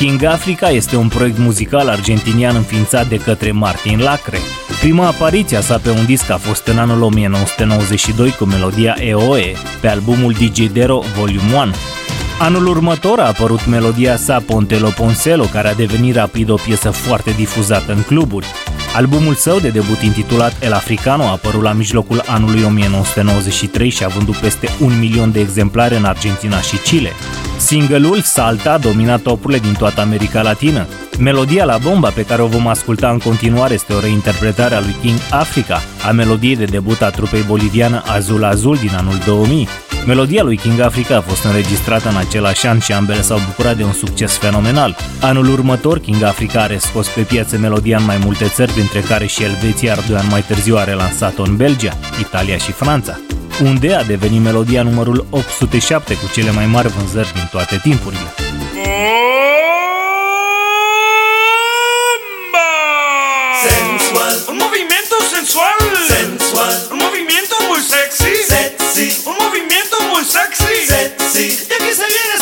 King Africa este un proiect muzical argentinian înființat de către Martin Lacre. Prima apariție a sa pe un disc a fost în anul 1992 cu melodia EOE pe albumul DJ Dero Volume 1. Anul următor a apărut melodia sa Pontelo Ponselo, care a devenit rapid o piesă foarte difuzată în cluburi. Albumul său de debut intitulat El Africano a apărut la mijlocul anului 1993 și a vândut peste un milion de exemplare în Argentina și Chile. Single-ul Salta a dominat topurile din toată America Latină. Melodia la bomba pe care o vom asculta în continuare este o reinterpretare a lui King Africa, a melodiei de debut a trupei boliviană Azul Azul din anul 2000. Melodia lui King Africa a fost înregistrată în același an și ambele s-au bucurat de un succes fenomenal. Anul următor, King Africa are scos pe piață melodia în mai multe țări, printre care și Elveția, iar doi ani mai târziu a relansat-o în Belgia, Italia și Franța unde a devenit melodia numărul 807 cu cele mai mari vânzări din toate timpurile. Sensual, un movimiento sensual, sensual, un movimiento muy sexy, sexy, un movimiento muy sexy, sexy. Y aquí se viene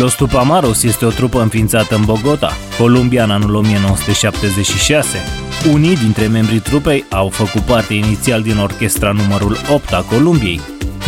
Los Tupamaros este o trupă înființată în Bogota, Columbia în anul 1976. Unii dintre membrii trupei au făcut parte inițial din orchestra numărul 8 a Columbiei.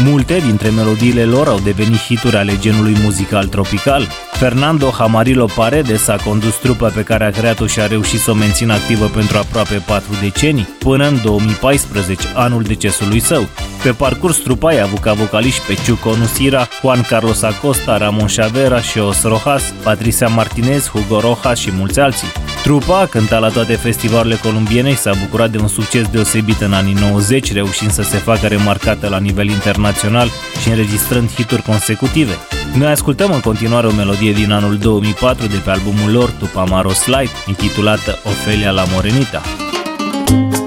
Multe dintre melodiile lor au devenit hituri ale genului muzical tropical. Fernando Hamarilo Paredes a condus trupa pe care a creat-o și a reușit să o mențină activă pentru aproape 4 decenii, până în 2014, anul decesului său. Pe parcurs, trupa a avut ca vocaliști pe Chuco Nusira, Juan Carlos Acosta, Ramon Chavera și Os Rojas, Patricia Martinez, Hugo Rojas și mulți alții. Trupa a cântat la toate festivalurile columbiene și s-a bucurat de un succes deosebit în anii 90, reușind să se facă remarcată la nivel internațional și înregistrând hituri consecutive. Noi ascultăm în continuare o melodie din anul 2004 de pe albumul lor Tupamaros Light, intitulată Ofelia la Morenita. Caminando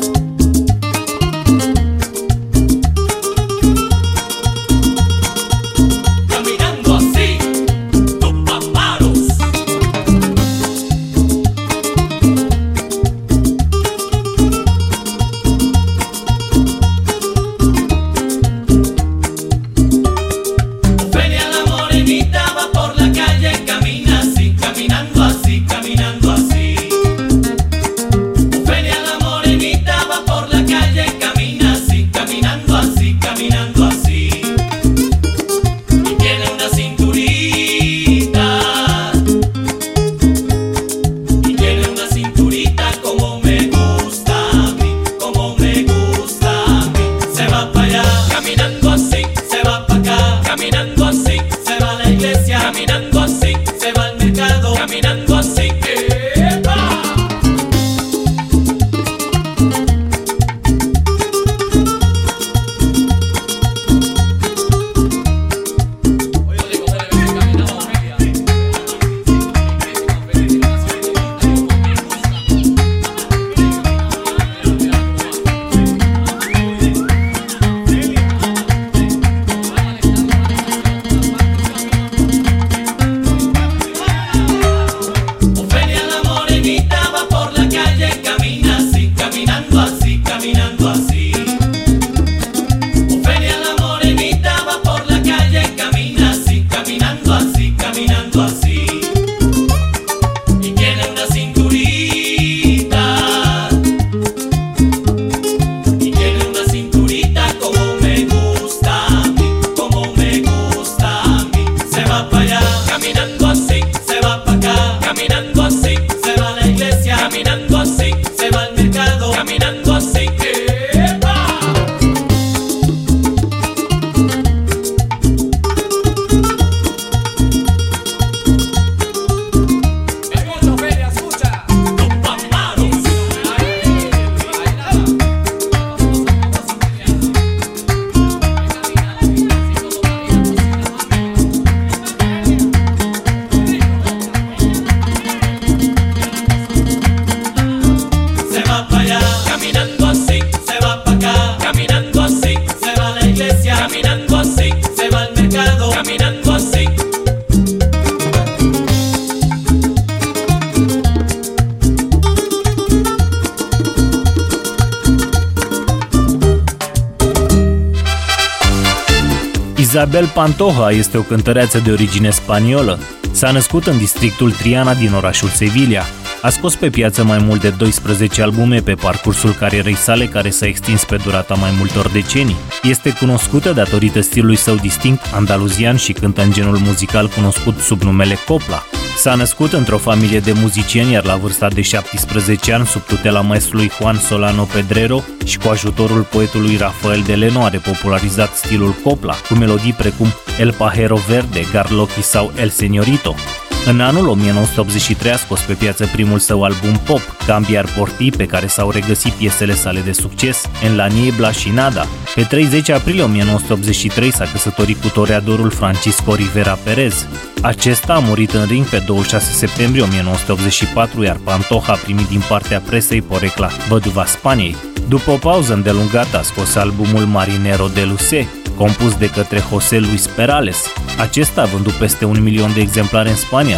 Isabel Pantoja este o cântăreață de origine spaniolă. S-a născut în districtul Triana din orașul Sevilla. A scos pe piață mai mult de 12 albume pe parcursul carierei sale care s-a extins pe durata mai multor decenii. Este cunoscută datorită stilului său distinct andaluzian și cântă în genul muzical cunoscut sub numele Copla. S-a născut într-o familie de muzicieni, iar la vârsta de 17 ani, sub tutela maestrului Juan Solano Pedrero și cu ajutorul poetului Rafael de Leno, a repopularizat stilul copla, cu melodii precum El Pajero Verde, Garlochi sau El Señorito. În anul 1983 a scos pe piață primul său album pop, Cambiar Porti, pe care s-au regăsit piesele sale de succes, En la Niebla și Nada. Pe 30 aprilie 1983 s-a căsătorit cu toreadorul Francisco Rivera Perez. Acesta a murit în ring pe 26 septembrie 1984, iar Pantoja a primit din partea presei porecla Văduva Spaniei. După o pauză îndelungată a scos albumul Marinero de Luce, compus de către José Luis Perales. Acesta a vândut peste un milion de exemplare în Spania.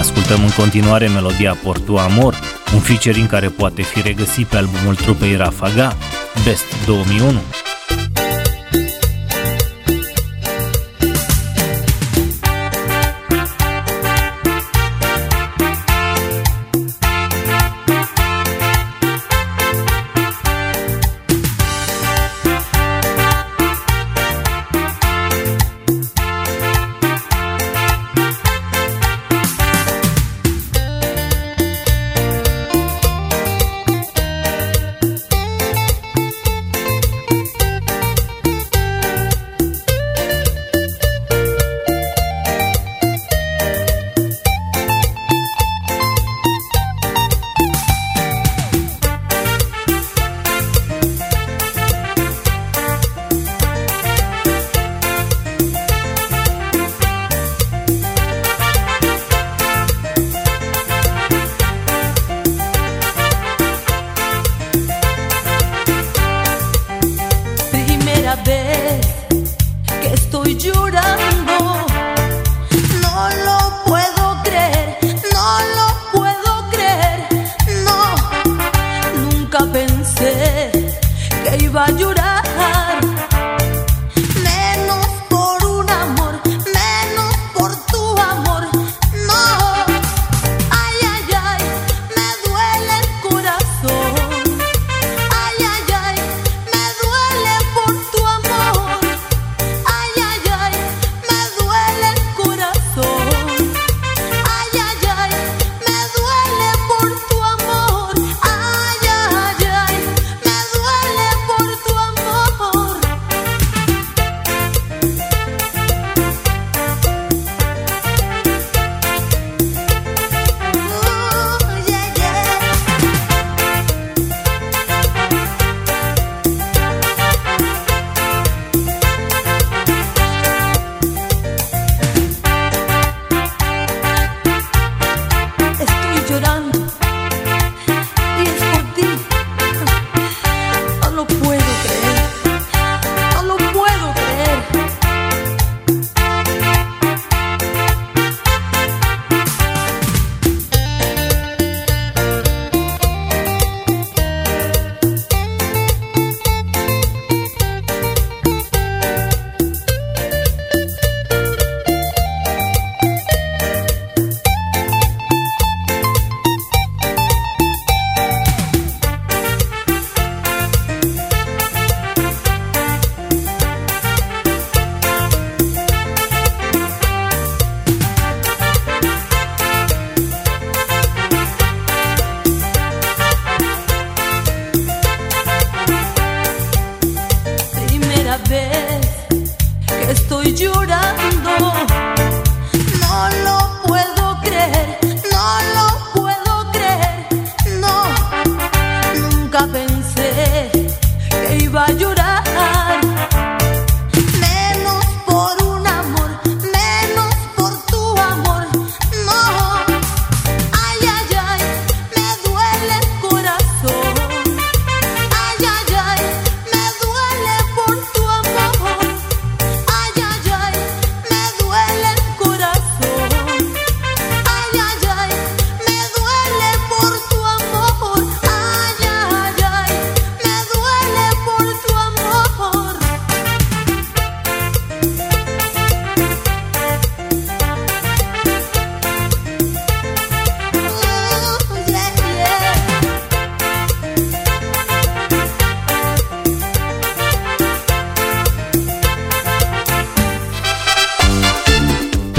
Ascultăm în continuare melodia Portu Amor, un featuring care poate fi regăsit pe albumul trupei Rafaga, Best 2001.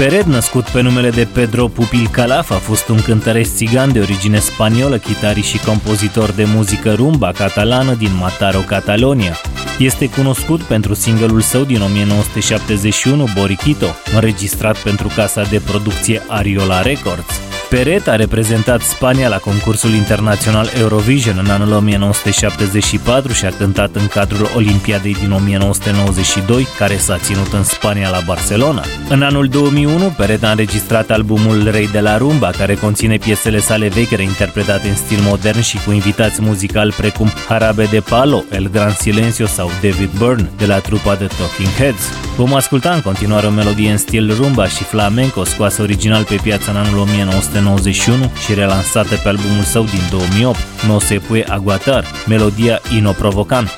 Peret, născut pe numele de Pedro Pupil Calaf, a fost un cântăresc țigan de origine spaniolă, chitarist și compozitor de muzică rumba catalană din Mataro, Catalonia. Este cunoscut pentru singurul său din 1971, Boriquito, înregistrat pentru casa de producție Ariola Records. Peret a reprezentat Spania la concursul internațional Eurovision în anul 1974 și a cântat în cadrul Olimpiadei din 1992, care s-a ținut în Spania la Barcelona. În anul 2001, Peret a înregistrat albumul Rei de la Rumba, care conține piesele sale vechi reinterpretate în stil modern și cu invitați muzicali precum Harabe de Palo, El Gran Silencio sau David Byrne de la trupa The Talking Heads. Vom asculta în continuare o melodie în stil rumba și flamenco scoasă original pe piață în anul 1991 și relansată pe albumul său din 2008, No se pue aguatar, melodia Ino Provocan.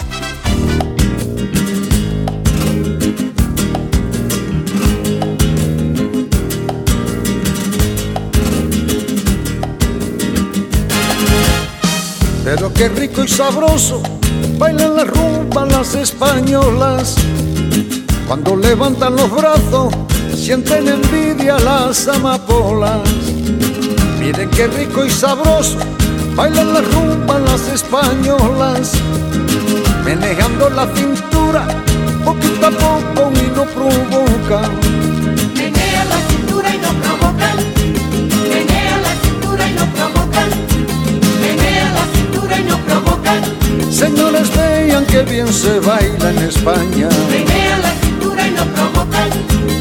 Pero qué rico y sabroso bailan la rumba las españolas. Cuando levantan los brazos, sienten envidia las amapolas. Miren qué rico y sabroso bailan la rumba las españolas. Menejando la cintura, poquito a poco y no provocan. Menea la cintura y no provocan. Menea la cintura y no provocan. Menea la cintura y no provocan. Señores, vean que bien se baila en España. Menea la provocan.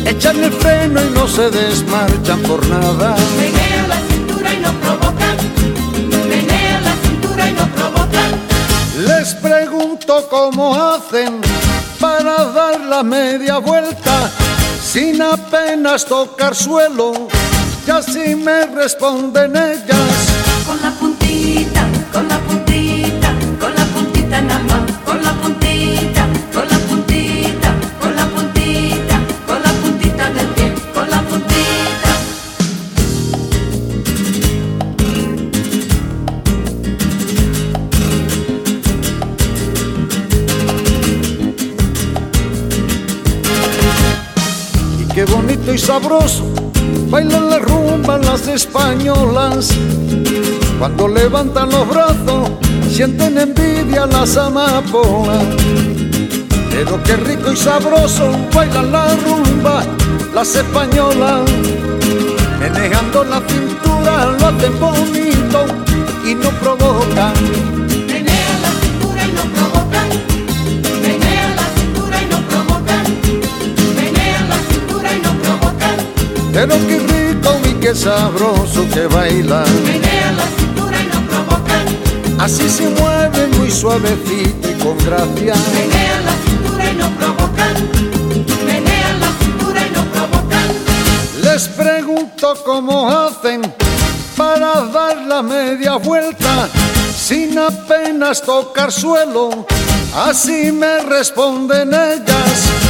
Echan el freno y no se desmarchan por nada. Menea la cintura y no provocan. Menea la cintura y no provocan. Les pregunto cómo hacen para dar la media vuelta sin apenas tocar suelo. Y así me responden ellas. Sabroso bailan la rumba las españolas. Cuando levantan los brazos, sienten envidia las amapolas. Pero qué rico y sabroso bailan la rumba las españolas. Menejando la cintura lo hacen bonito y no provocan. Pero qué rico y qué sabroso que bailan. Menea la cintura y no provocan. Así se mueven muy suavecito y con gracia. Menea la cintura y no provocan. Menea la cintura y no provocan. Les pregunto cómo hacen para dar la media vuelta sin apenas tocar suelo. Así me responden ellas.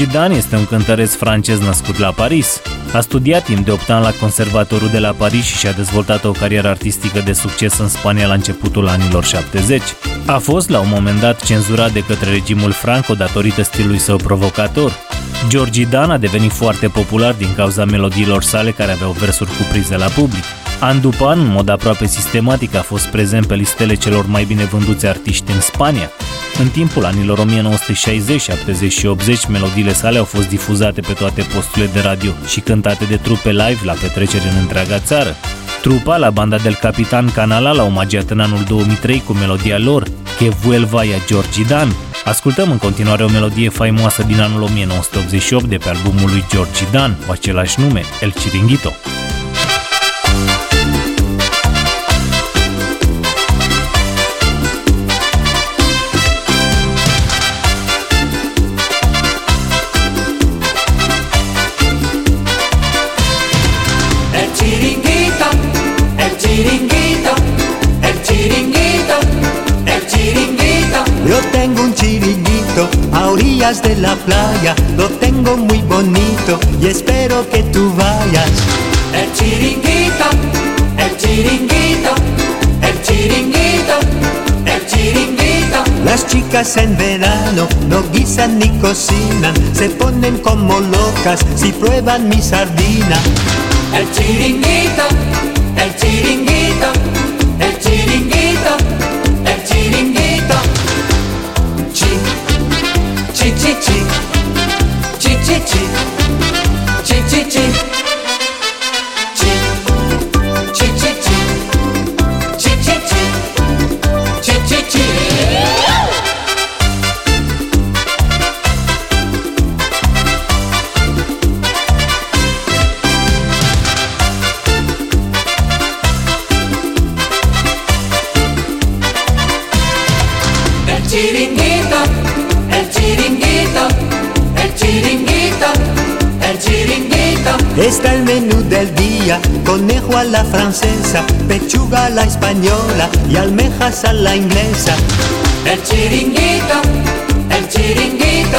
Georgi Dan este un cântăreț francez născut la Paris. A studiat timp de 8 ani la Conservatorul de la Paris și și-a dezvoltat o carieră artistică de succes în Spania la începutul anilor 70. A fost la un moment dat cenzurat de către regimul Franco datorită stilului său provocator. Georgi Dan a devenit foarte popular din cauza melodiilor sale care aveau versuri cuprinse la public. An după an, în mod aproape sistematic, a fost prezent pe listele celor mai bine vânduți artiști în Spania. În timpul anilor 1960, 70 și 80, melodiile sale au fost difuzate pe toate posturile de radio și cântate de trupe live la petreceri în întreaga țară. Trupa la banda del Capitan Canala l-a omagiat în anul 2003 cu melodia lor, Que vuelva ya Georgi Dan. Ascultăm în continuare o melodie faimoasă din anul 1988 de pe albumul lui Georgi Dan, cu același nume, El Chiringuito. De la playa, lo tengo muy bonito y espero que tú vayas. El chiringuito, el chiringuito, el chiringuito, el chiringuito. Las chicas en verano no guisan ni cocinan, se ponen como locas si prueban mi sardina. El chiringuito, el chiringuito, 记 Está el menú del día, conejo a la francesa, pechuga a la española y almejas a la inglesa. El chiringuito, el chiringuito,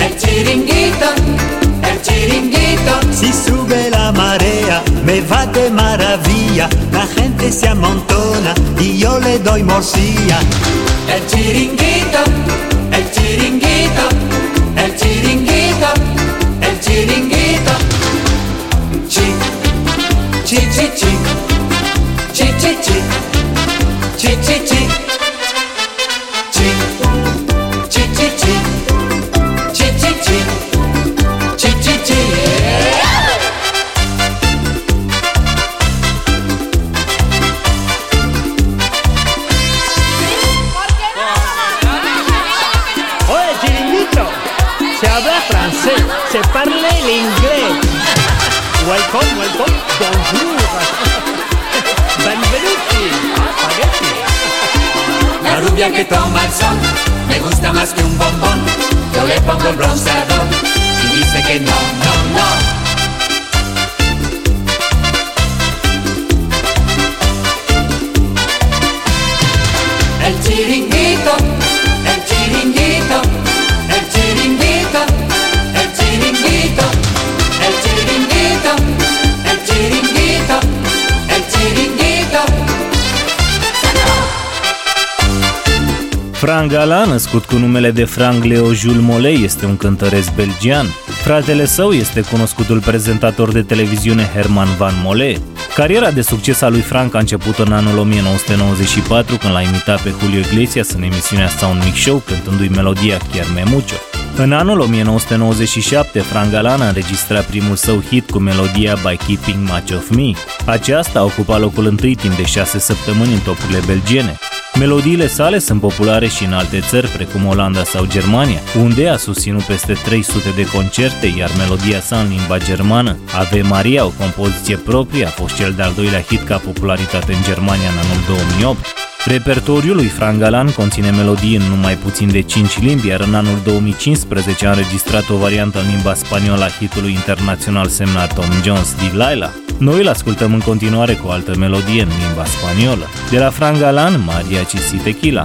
el chiringuito, el chiringuito. Si sube la marea, me va de maravilla, la gente se amontona y yo le doy morcilla. El chiringuito, titi. Rubia que toma el sol me gusta más que un bombón. Yo le pongo el bronceador y dice que no. Frank Gala, născut cu numele de Frank Leo Jules Mollet, este un cântăreț belgian. Fratele său este cunoscutul prezentator de televiziune Herman Van Mollet. Cariera de succes a lui Frank a început în anul 1994 când l-a imitat pe Julio Iglesias în emisiunea Sound Mix Show cântându-i melodia Chiar Me Mucho. În anul 1997, Frank Galan a înregistrat primul său hit cu melodia By Keeping Much of Me. Aceasta a ocupat locul întâi timp de șase săptămâni în topurile belgiene. Melodiile sale sunt populare și în alte țări, precum Olanda sau Germania, unde a susținut peste 300 de concerte, iar melodia sa în limba germană, Ave Maria, o compoziție proprie, a fost cel de-al doilea hit ca popularitate în Germania în anul 2008. Repertoriul lui Frank Galan conține melodii în numai puțin de 5 limbi, iar în anul 2015 a înregistrat o variantă în limba spaniolă a hitului internațional semnat Tom Jones, Delilah. Noi îl ascultăm în continuare cu o altă melodie în limba spaniolă. De la Fran Galan, Mariachi si Tequila.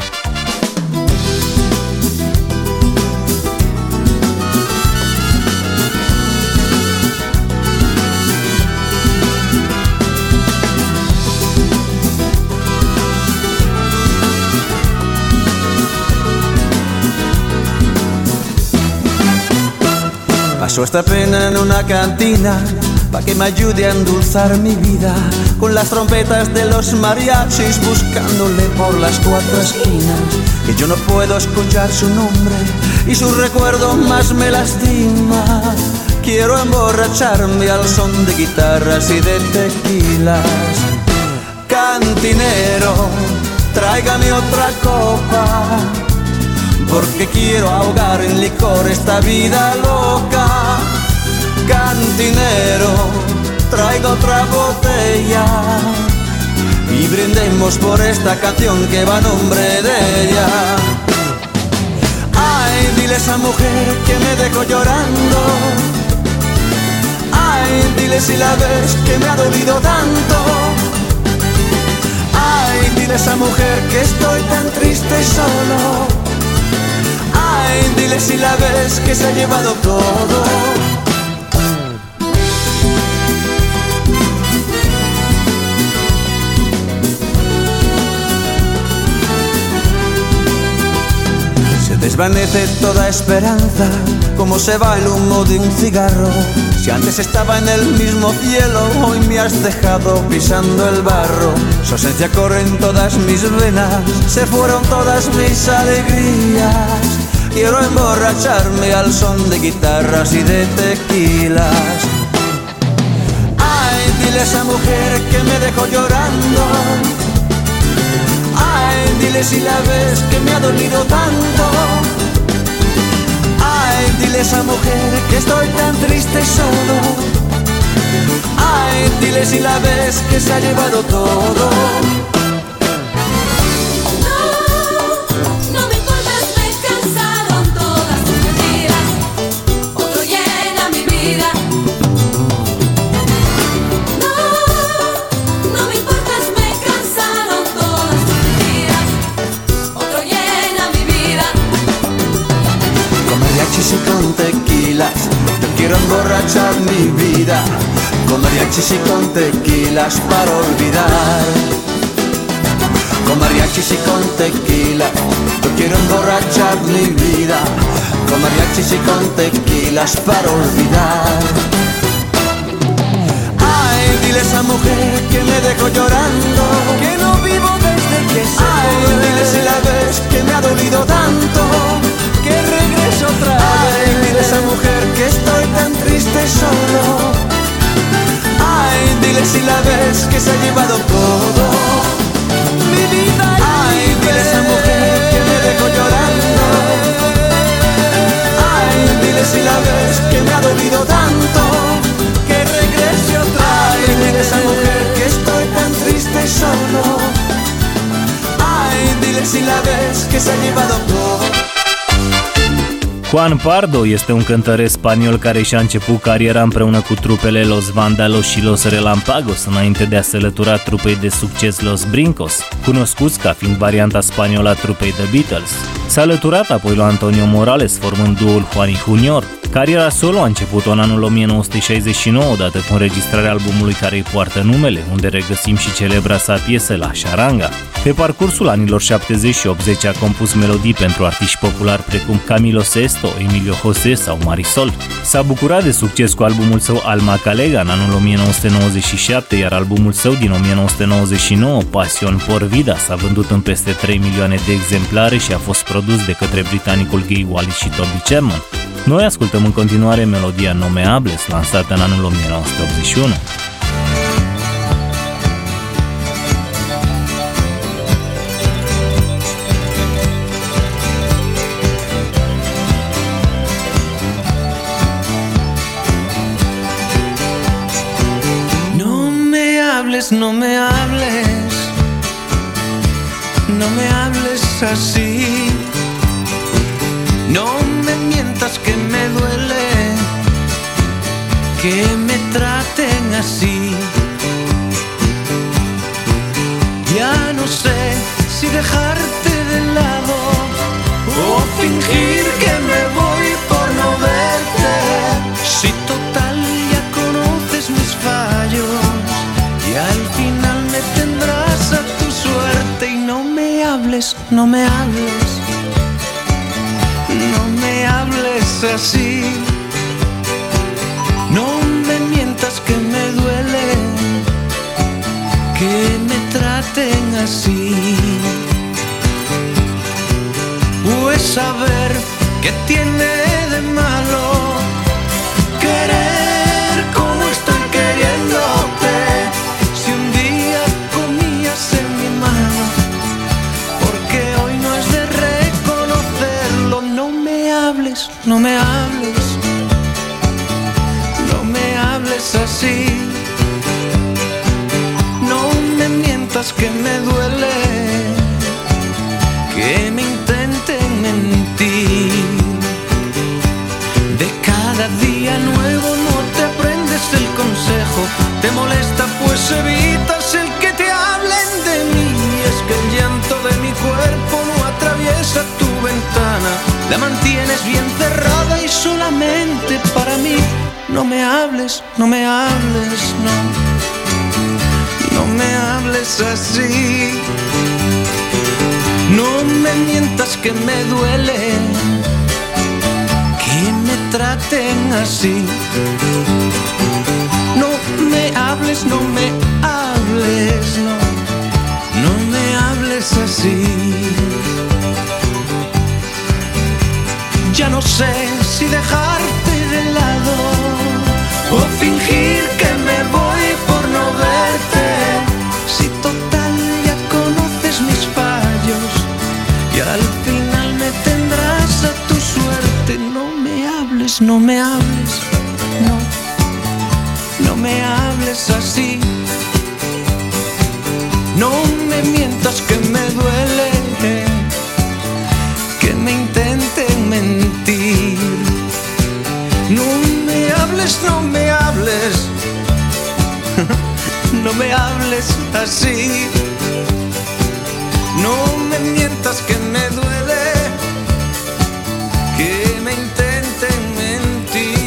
Pasó esta pena en una cantina pa' que me ayude a endulzar mi vida con las trompetas de los mariachis buscándole por las cuatro esquinas que yo no puedo escuchar su nombre y su recuerdo más me lastima quiero emborracharme al son de guitarras y de tequilas cantinero tráigame otra copa porque quiero ahogar en licor esta vida loca. Cantinero, traigo otra botella y brindemos por esta canción que va a nombre de ella. Ay, dile a esa mujer que me dejó llorando. Ay, dile si la ves que me ha dolido tanto. Ay, dile a esa mujer que estoy tan triste y solo. Ay, dile si la ves que se ha llevado todo. Desvanece toda esperanza, como se va el humo de un cigarro. Si antes estaba en el mismo cielo, hoy me has dejado pisando el barro. Su ausencia corre en todas mis venas, se fueron todas mis alegrías. Quiero emborracharme al son de guitarras y de tequilas. Ay, dile a esa mujer que me dejó llorando. Ay, dile si la ves que me ha dolido tanto. Esa mujer que estoy tan triste solo. Ay, dile si la ves que se ha llevado todo. Quiero emborrachar mi vida. Con mariachis y con tequilas para olvidar. Con mariachis y con tequila, yo quiero emborrachar mi vida. Con mariachis y con tequilas para olvidar. Ay, dile a esa mujer que me dejó llorando, que no vivo desde que se Ay, dile si la ves que me ha dolido tanto, que regreso otra vez. Ay, esa mujer que estoy tan triste solo. Ay, dile si la ves que se ha llevado todo. Mi vida. Ay, dile a esa mujer que me dejó llorando. Ay, dile si la ves que me ha dolido tanto que regrese otra. Ay, dile a esa mujer que estoy tan triste solo. Ay, dile si la ves que se ha llevado todo. Juan Pardo este un cântăreț spaniol care și-a început cariera împreună cu trupele Los Vandalos și Los Relampagos înainte de a se lătura trupei de succes Los Brincos, cunoscuți ca fiind varianta spaniolă a trupei The Beatles. S-a alăturat apoi lui Antonio Morales formând duul Juani Junior. Cariera solo a început în anul 1969 odată cu înregistrarea albumului care îi poartă numele, unde regăsim și celebra sa piesă La Charanga. Pe parcursul anilor 70 și 80 a compus melodii pentru artiști populari precum Camilo Sesto, Emilio José sau Marisol. S-a bucurat de succes cu albumul său Alma Calega în anul 1997, iar albumul său din 1999, Pasion por Vida, s-a vândut în peste 3 milioane de exemplare și a fost produs de către britanicul Gay Wallis și Toby Chapman. Noi ascultăm în continuare melodia Nomeables, lansată în anul 1981. No me hables, no me hables, no me hables así. Que me traten así. Ya no sé si dejarte de lado o fingir que me voy por no verte. Si total ya conoces mis fallos y al final me tendrás a tu suerte y no me hables, no me hables, no me hables así. Así. Pues saber qué tiene la mantienes bien cerrada y solamente para mí. No me hables, no me hables, no. No me hables así. No me mientas que me duele que me traten así. No me hables, no me hables, no. No me hables así. Ya no sé si dejarte de lado o fingir que me voy por no verte. Si total ya conoces mis fallos y al final me tendrás a tu suerte. No me hables, no me hables, no. No me hables así. Me hables así. No me mientas que me duele que me intenten mentir.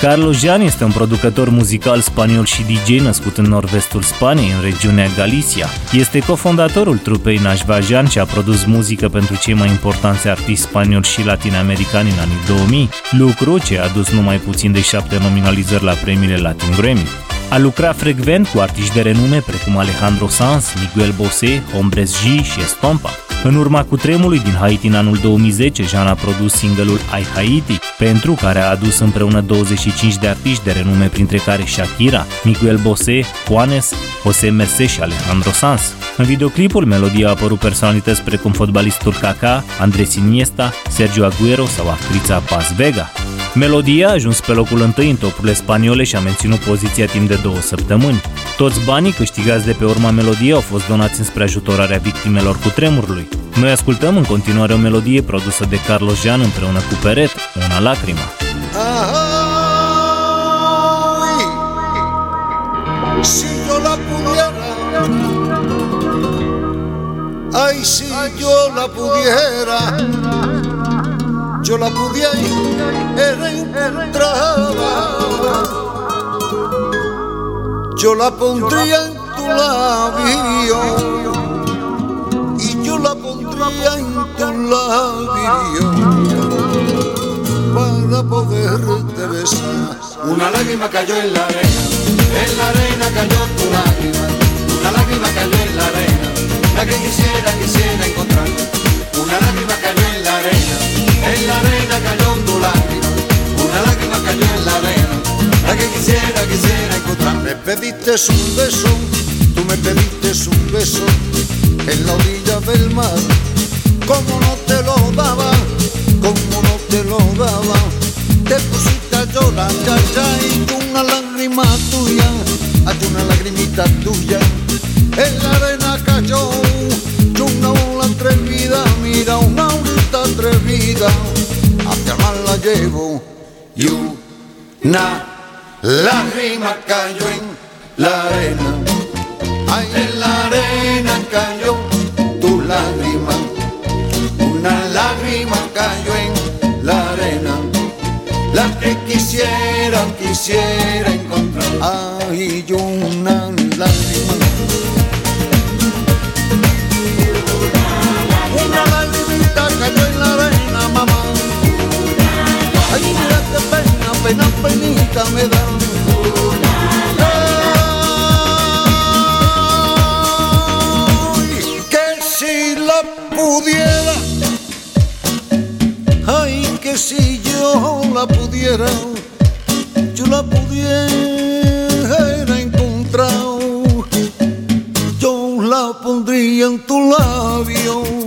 Carlos Jan este un producător muzical spaniol și DJ născut în nord-vestul Spaniei, în regiunea Galicia. Este cofondatorul trupei Najva Jan și a produs muzică pentru cei mai importanți artiști spanioli și latinoamericani în anii 2000, lucru ce a adus numai puțin de șapte nominalizări la premiile Latin Grammy. A lucrat frecvent cu artiști de renume precum Alejandro Sanz, Miguel Bosé, Hombres G și Estompa. În urma cutremului din Haiti în anul 2010, Jean a produs singelul I Haiti, pentru care a adus împreună 25 de artiști de renume, printre care Shakira, Miguel Bosé, Juanes, José Mercé și Alejandro Sanz. În videoclipul, melodia a apărut personalități precum fotbalistul Kaká, Andres Iniesta, Sergio Aguero sau actrița Paz Vega. Melodia a ajuns pe locul întâi în topurile spaniole și a menținut poziția timp de două săptămâni. Toți banii câștigați de pe urma melodiei au fost donați înspre ajutorarea victimelor cu tremurului. Noi ascultăm în continuare o melodie produsă de Carlos Jean împreună cu Peret, Una Lacrima. Ay, si yo la pudiera, ay, si yo la pudiera, yo la pudiera encontrar, yo la pondría en tu labio y yo la pondría en tu labio para poderte besar. Una lágrima cayó en la arena, en la arena cayó tu lágrima. Una lágrima cayó en la arena, la que quisiera, quisiera encontrar. Una lágrima cayó en la arena, en la arena cayó tu lágrima. Una lágrima cayó en la arena, la que quisiera, quisiera encontrar. Me pediste un beso, tú me pediste un beso en la orilla del mar. Como no te lo daba, como no te lo daba, te pusiste a llorar, ya, ya, y una lágrima tuya, hay una lagrimita tuya, en la arena cayó, una ola atrevida, mira una olita atrevida, hacia mar la llevo, y una lágrima cayó en la arena, ay, en la arena cayó tu lágrima, una lágrima cayó en la arena, la que quisiera, quisiera encontrar, yo una lágrima. La limita cayó en la avena, mamá. Ay, mira qué pena, pena, penita me da. Ay, que si la pudiera. Ay, que si yo la pudiera. Yo la pudiera encontrar. Yo la pondría en tu labio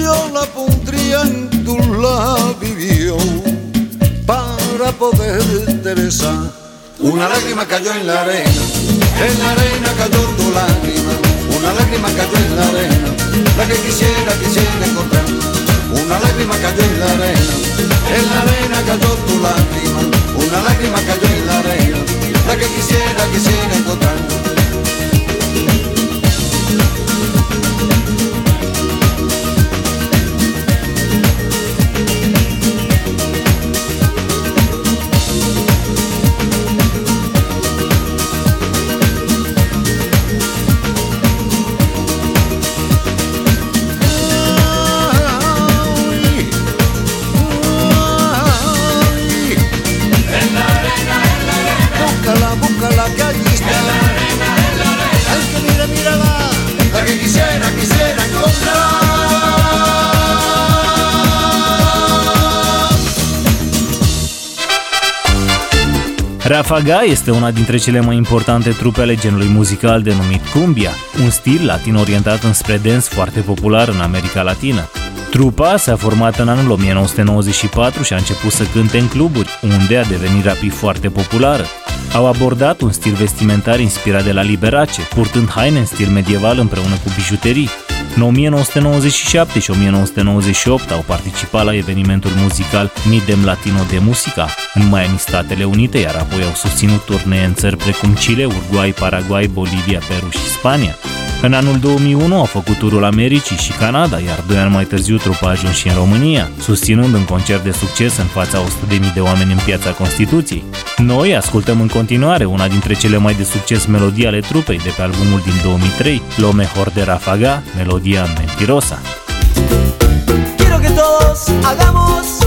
yo la pondría en tu labio para poder besar. Una lágrima cayó en la arena, en la arena cayó tu lágrima, una lágrima cayó en la arena, la que quisiera, quisiera encontrar. Una lágrima cayó en la arena, en la arena cayó tu lágrima, una lágrima cayó en la arena, la que quisiera, quisiera encontrar. Rafaga este una dintre cele mai importante trupe ale genului muzical denumit cumbia, un stil latin orientat înspre dance foarte popular în America Latină. Trupa s-a format în anul 1994 și a început să cânte în cluburi, unde a devenit rapid foarte populară. Au abordat un stil vestimentar inspirat de la Liberace, purtând haine în stil medieval împreună cu bijuterii. În 1997 și 1998 au participat la evenimentul muzical Midem Latino de Musica în Miami, Statele Unite, iar apoi au susținut turnee în țări precum Chile, Uruguay, Paraguay, Bolivia, Peru și Spania. În anul 2001 au făcut turul Americii și Canada, iar doi ani mai târziu trupa a ajuns și în România, susținând un concert de succes în fața 100.000 de oameni în piața Constituției. Noi ascultăm în continuare una dintre cele mai de succes melodii ale trupei de pe albumul din 2003, Lo Mejor de Rafaga, melodia Mentirosa. Quiero que todos hagamos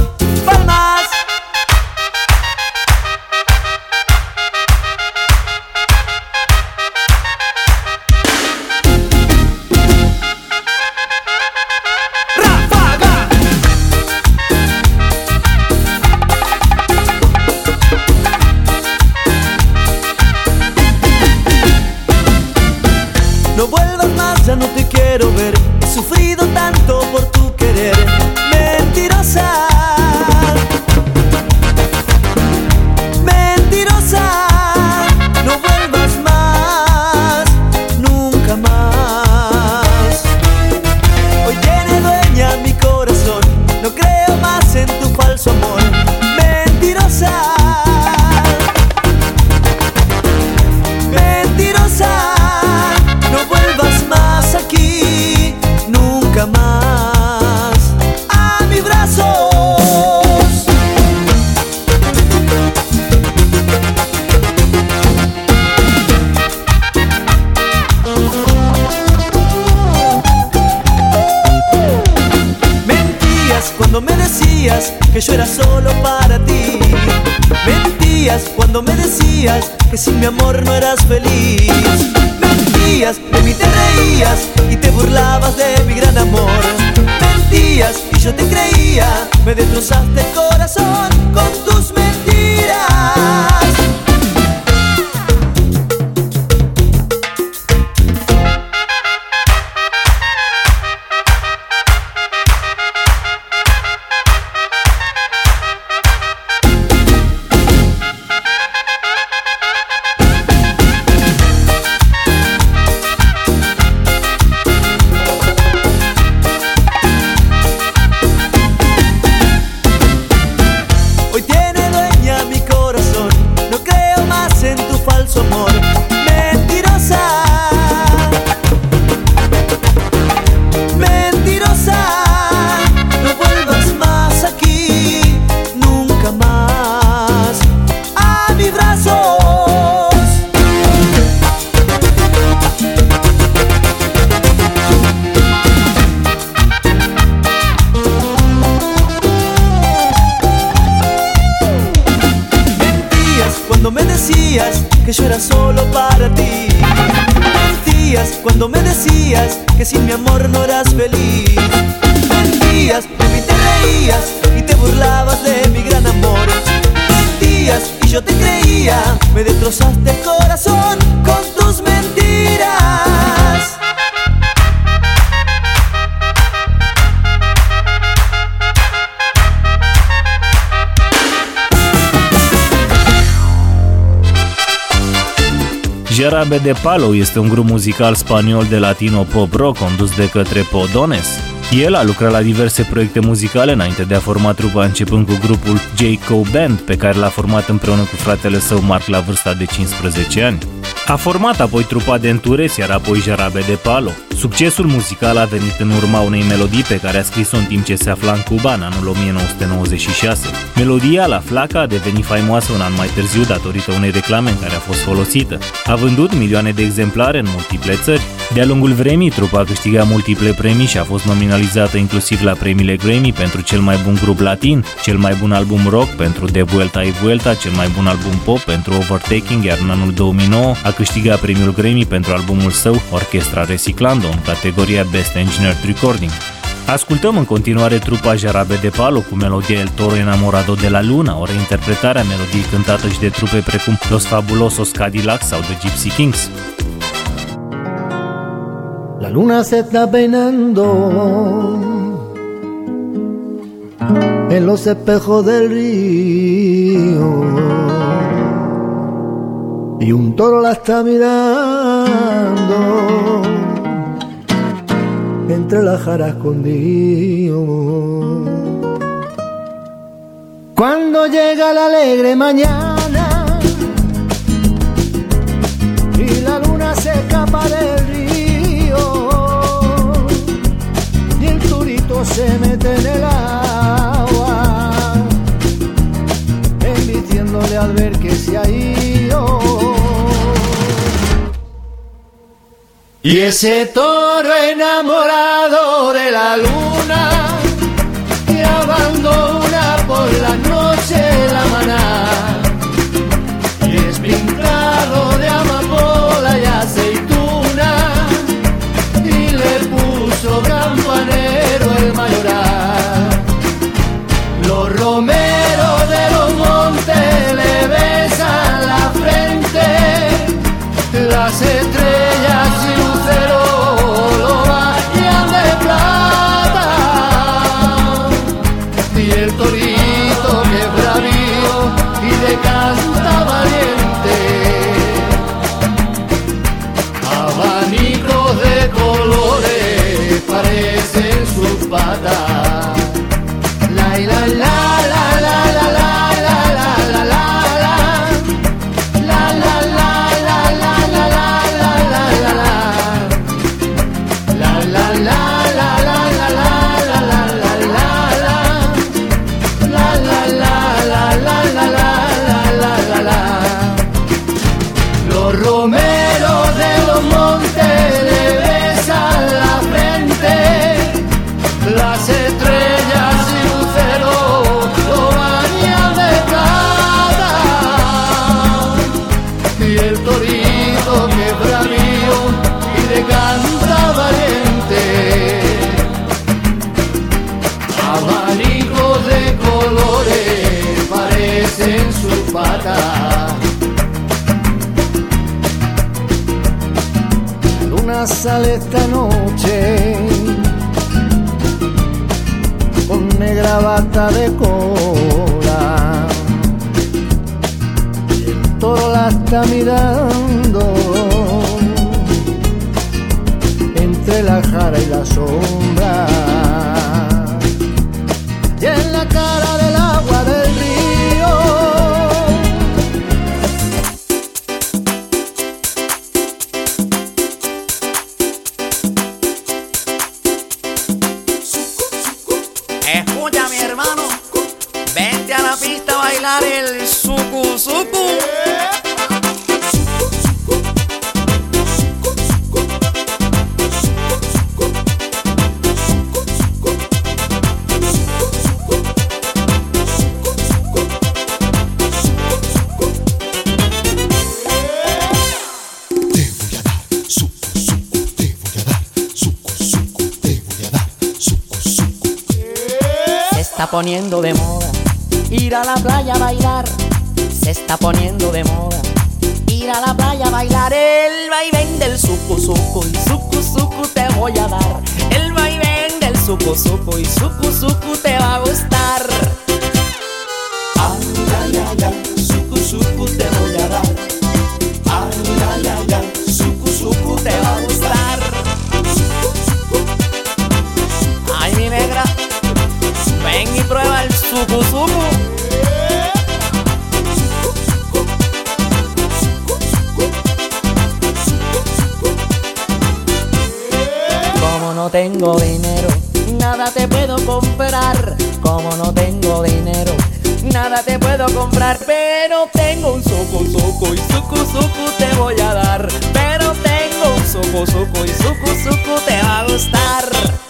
de Palo este un grup muzical spaniol de latino pop rock condus de către Podones. El a lucrat la diverse proiecte muzicale înainte de a forma trupa începând cu grupul J.Co. Band, pe care l-a format împreună cu fratele său Mark la vârsta de 15 ani. A format apoi trupa de Entures, iar apoi Jarabe de Palo. Succesul muzical a venit în urma unei melodii pe care a scris-o în timp ce se afla în Cuba în anul 1996. Melodia La Flaca a devenit faimoasă un an mai târziu datorită unei reclame în care a fost folosită. A vândut milioane de exemplare în multiple țări. De-a lungul vremii, trupa a câștigat multiple premii și a fost nominalizată inclusiv la premiile Grammy pentru cel mai bun grup latin, cel mai bun album rock pentru De Vuelta y Vuelta, cel mai bun album pop pentru Overtaking, iar în anul 2009 a câștigat premiul Grammy pentru albumul său Orchestra Reciclando în categoria Best Engineered Recording. Ascultăm în continuare trupa Jarabe de Palo cu melodia El Toro Enamorado de la Luna, o reinterpretare a melodiei cântată și de trupe precum Los Fabulosos Cadillacs sau The Gypsy Kings. Luna se está peinando. En los espejos del río. Y un toro la está mirando. Entre la jara escondido. Cuando llega la alegre mañana se mete en el agua envistiéndole al ver que se ha ido. Y ese toro enamorado de la luna sale esta noche. Con negra bata de cola. El toro la está mirando. Entre la jara y la sombra está poniendo de moda ir a la playa a bailar. Se está poniendo de moda ir a la playa a bailar. El vaivén del suku suku y suku suku te voy a dar. El vaivén del suku suku y suku suku te va a gustar. Tengo dinero, nada te puedo comprar. Como no tengo dinero, nada te puedo comprar. Pero tengo un suku suku y suku suku te voy a dar. Pero tengo un suku suku y suku suku te va a gustar.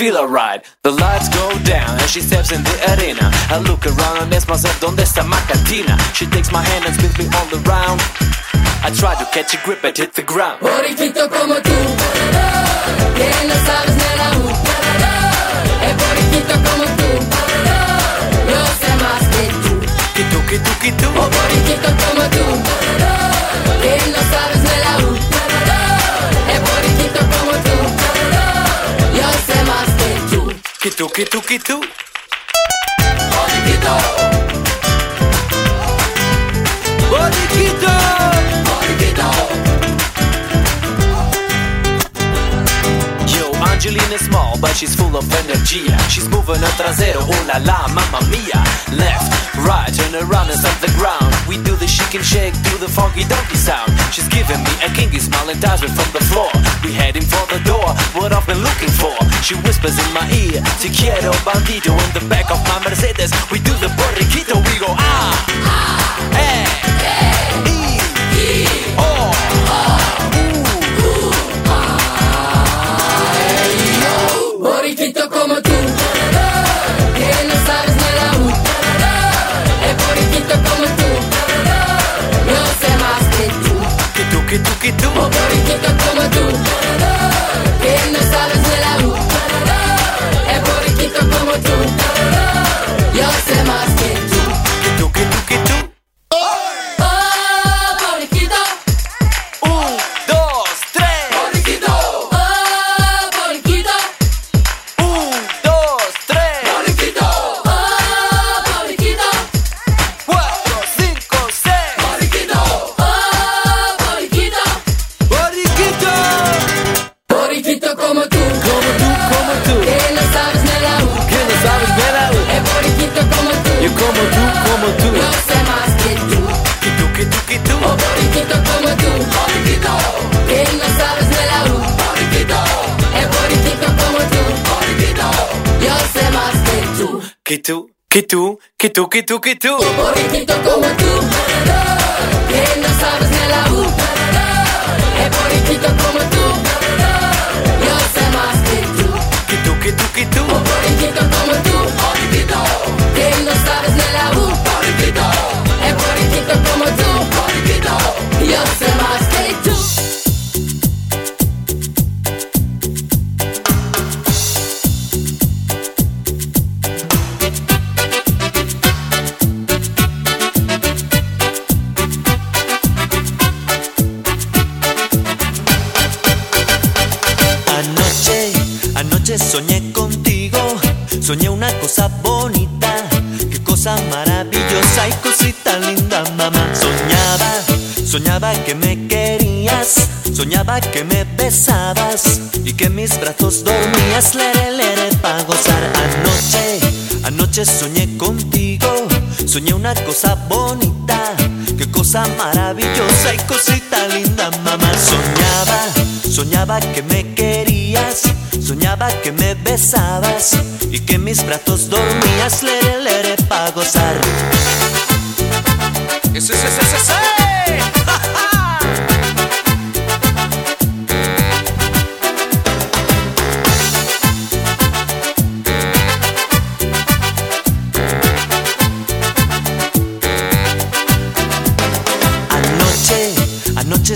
Feel alright. The lights go down and she steps in the arena. I look around and ask myself, ¿dónde está my cantina? She takes my hand and spins me all around. I try to catch a grip and hit the ground. Boriquito como tú, que no sabes la U. Es boriquito como tú, yo sé más que tú. Kitu, kitu, kitu. Oh, boriquito como tú, Kitu, kitu. Boriquito. Angelina small, but she's full of energy. She's moving her trasero, oh la la, mamma mia. Left, right, turn around and stop the ground. We do the shake and shake, do the funky donkey sound. She's giving me a kinky smile and ties me from the floor. We heading for the door, what I've been looking for. She whispers in my ear, Te quiero bandito. In the back of my Mercedes, we do the borriquito. We go ah, eh, e, que tú, que tú, que tú, que tú. Boriquito como tú. Que no sabes de la U. Es boriquito como tú. Yo sé más que tú. Que tú, que tú, que tú. Boriquito como tú. Boriquito. Soñaba que me querías, soñaba que me besabas y que mis brazos dormías, lere, lere, pa' gozar. Anoche, anoche soñé contigo, soñé una cosa bonita, qué cosa maravillosa y cosita linda, mamá. Soñaba, soñaba que me querías, soñaba que me besabas y que mis brazos dormías, lere, lere, pa' gozar.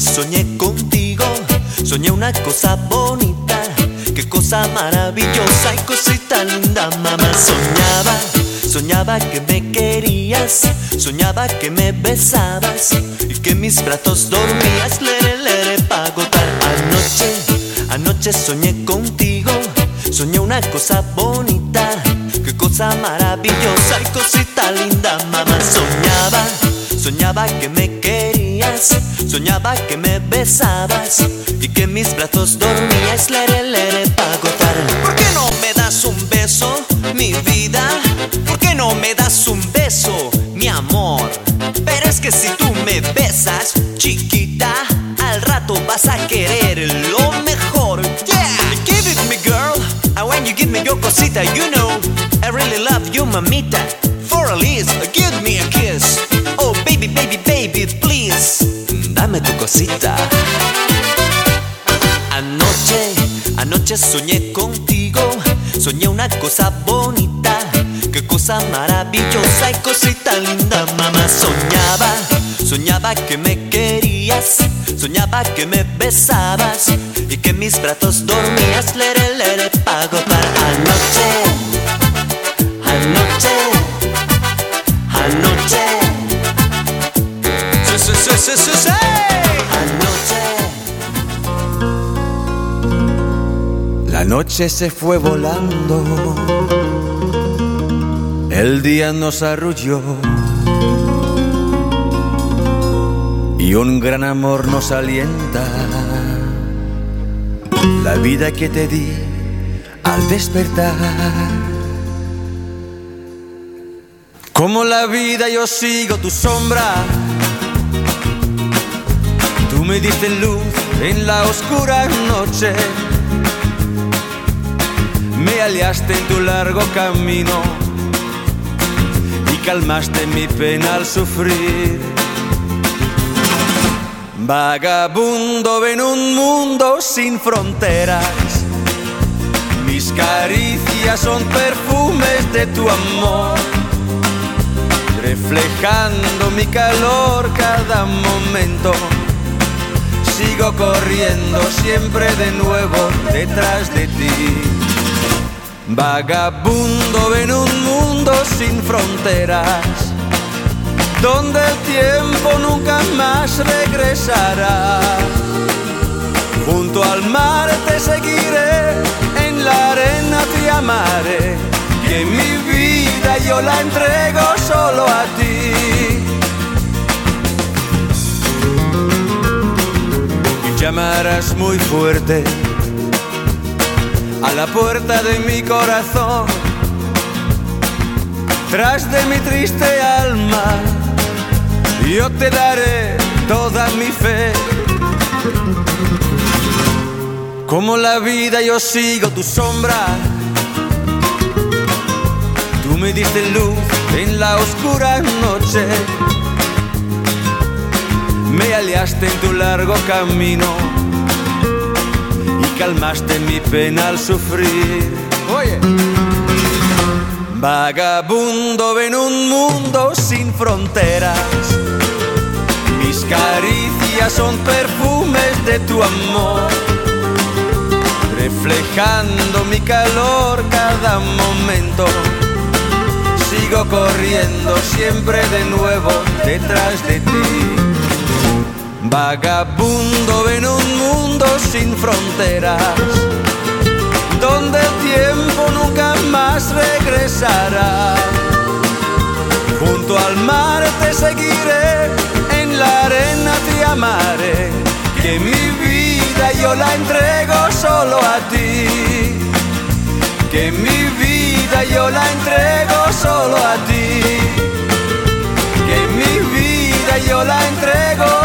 Soñé contigo, soñé una cosa bonita, qué cosa maravillosa y cosita linda, mamá. Soñaba, soñaba que me querías, soñaba que me besabas y que en mis brazos dormías, lere, lere, pa' agotar. Anoche, anoche soñé contigo, soñé una cosa bonita, qué cosa maravillosa y cosita linda, mamá. Soñaba, soñaba que me querías, soñaba que me besabas y que en mis brazos dormías, lere, lere, pa' gozar. ¿Por qué no me das un beso, mi vida? ¿Por qué no me das un beso, mi amor? Pero es que si tú me besas, chiquita, al rato vas a querer lo mejor. Yeah, give it me, girl. And when you give me your cosita, you know I really love you, mamita. For at least, give me a kiss. Dame tu cosita. Anoche, anoche soñé contigo, soñé una cosa bonita, qué cosa maravillosa y cosita linda, mamá. Soñaba, soñaba que me querías, soñaba que me besabas y que mis brazos dormías, lere, lere, La noche se fue volando, el día nos arrulló y un gran amor nos alienta. La vida que te di al despertar. Como la vida yo sigo tu sombra. Tú me diste luz en la oscura noche. Me aliaste en tu largo camino y calmaste mi pena al sufrir. Vagabundo en un mundo sin fronteras. Mis caricias son perfumes de tu amor, reflejando mi calor cada momento. Sigo corriendo siempre de nuevo detrás de ti. Vagabundo en un mundo sin fronteras, donde el tiempo nunca más regresará. Junto al mar te seguiré, en la arena te amaré, que mi vida yo la entrego solo a ti. Y llamarás muy fuerte a la puerta de mi corazón. tras de mi triste alma, yo te daré toda mi fe. Como la vida yo sigo tu sombra, tú me diste luz en la oscura noche, me aliaste en tu largo camino calmaste mi pena al sufrir. Oye. Vagabundo en un mundo sin fronteras. Mis caricias son perfumes de tu amor, reflejando mi calor cada momento. Sigo corriendo siempre de nuevo detrás de ti. Vagabundo en un mundo sin fronteras donde el tiempo nunca más regresará. Junto al mar te seguiré, en la arena te amaré, que mi vida yo la entrego solo a ti. Que mi vida yo la entrego solo a ti. Que mi vida yo la entrego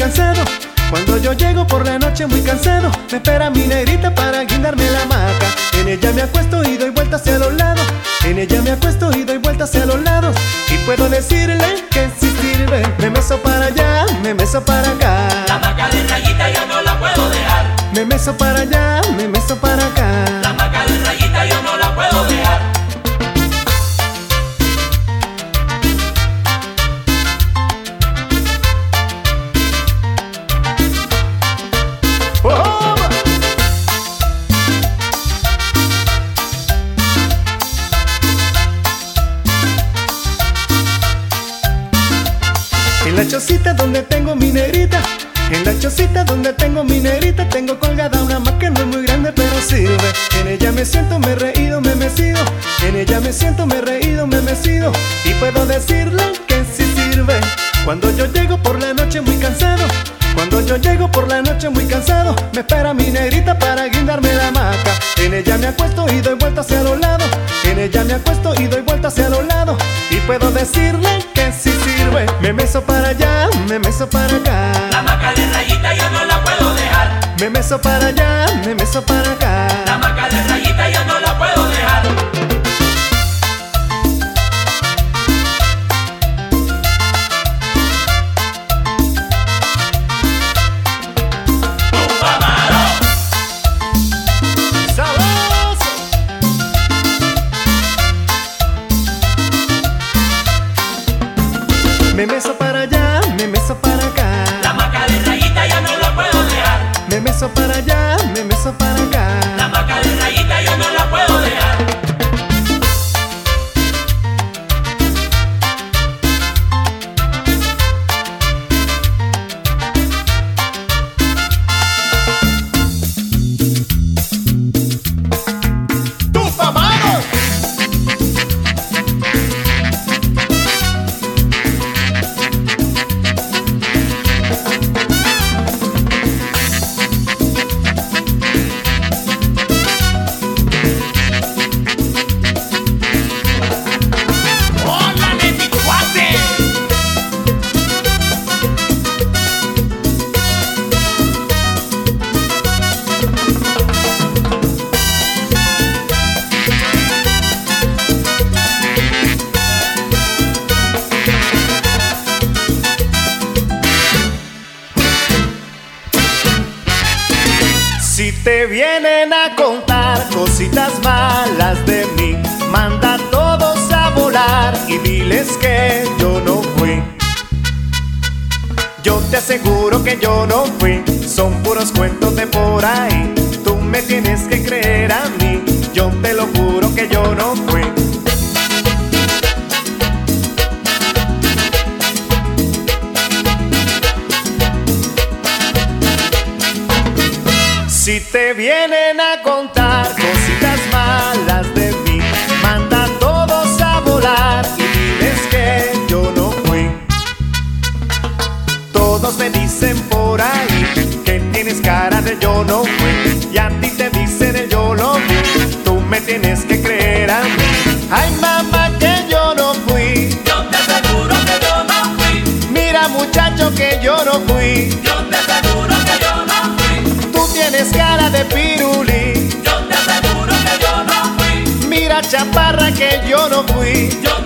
cansado, cuando yo llego por la noche muy cansado, me espera mi negrita para guindarme la maca. En ella me acuesto y doy vueltas hacia los lados. En ella me acuesto y doy vueltas hacia los lados. Y puedo decirle que sí sirve. Me meso para allá, me meso para acá. La maca de rayita yo no la puedo dejar. Me meso para allá, me meso para acá. Decirle que sí sirve. Me meso para allá, me meso para acá. La maca de rayita yo no la puedo dejar. Me meso para allá, me meso para acá. Te aseguro que yo no fui, son puros cuentos de por ahí. Tú me tienes que creer a mí, yo te lo juro que yo no fui. Si te vienen a contar Todos me dicen por ahí que tienes cara de yo no fui. Y a ti te dicen el yo lo vi. Tú me tienes que creer a mí. Ay, mamá, que yo no fui. Yo te aseguro que yo no fui. Mira, muchacho, que yo no fui. Yo te aseguro que yo no fui. Tú tienes cara de piruli. Yo te aseguro que yo no fui. Mira, chaparra, que yo no fui. Yo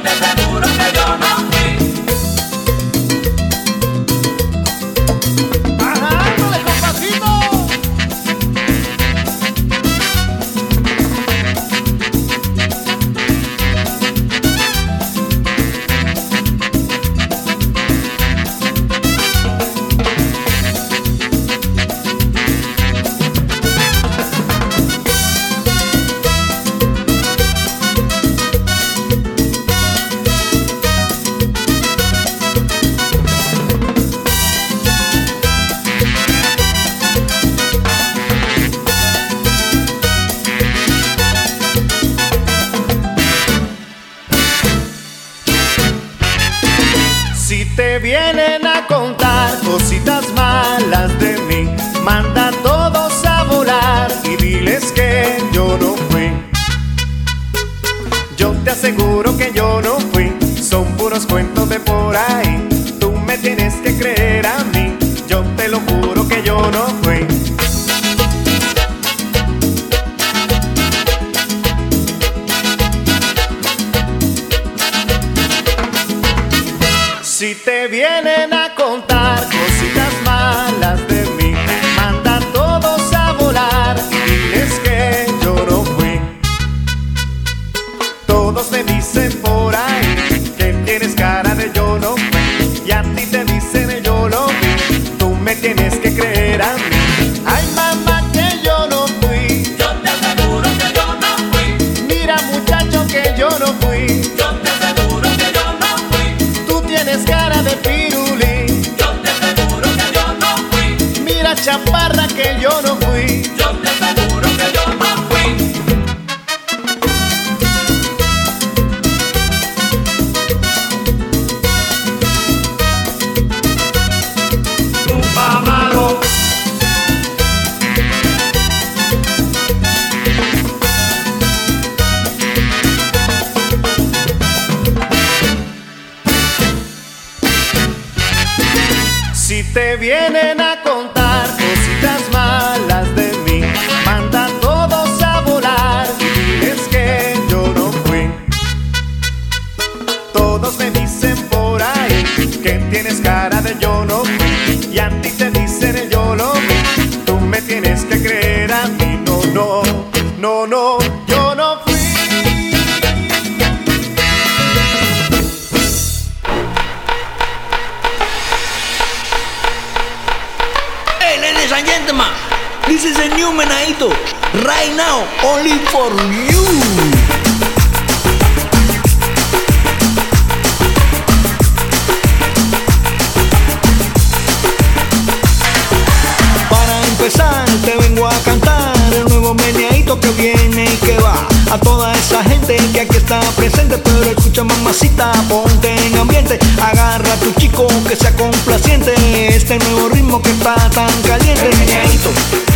está presente, pero escucha mamacita, ponte en ambiente. Agarra a tu chico que sea complaciente. Este nuevo ritmo que está tan caliente. El meneadito,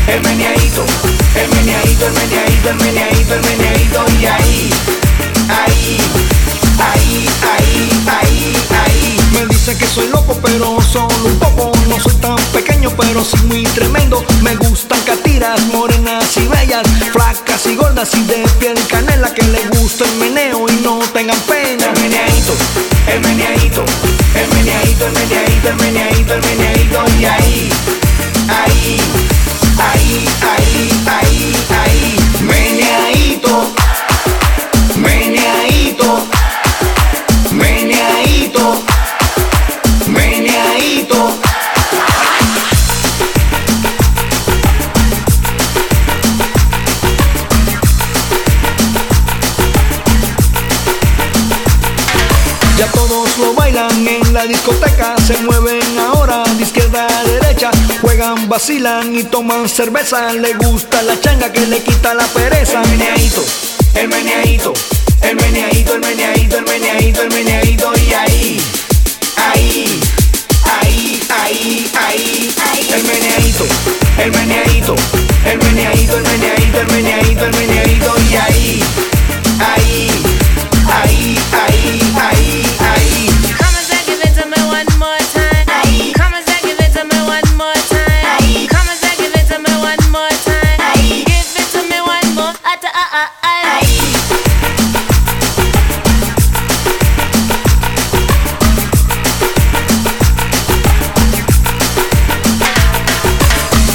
el meneadito, el meneadito, el meneadito, el meneadito, el meneadito. Y ahí, ahí, ahí, ahí, ahí, ahí. Me dice que soy loco, pero solo un poco. No soy tan pequeño, pero sí muy tremendo. Me gustan catiras, morenas y bellas, flacas y gordas y de piel canela. Que le gusta el meneo y no tengan pena. El meneadito, el meneadito, el meneadito, el meneadito, el meneadito, el meneadito. Y ahí, ahí, ahí, ahí, ahí, ahí. Se mueven ahora de izquierda a derecha. Juegan, vacilan y toman cerveza. Le gusta la changa que le quita la pereza. El meneadito, el meneadito, el meneadito, el meneadito, el meneadito, el meneadito y ahí, ahí, ahí, ahí, ahí, ahí. El meneadito, el meneadito, el meneadito, el meneadito, el meneadito, el meneadito y ahí, ahí, ahí, ahí, ahí.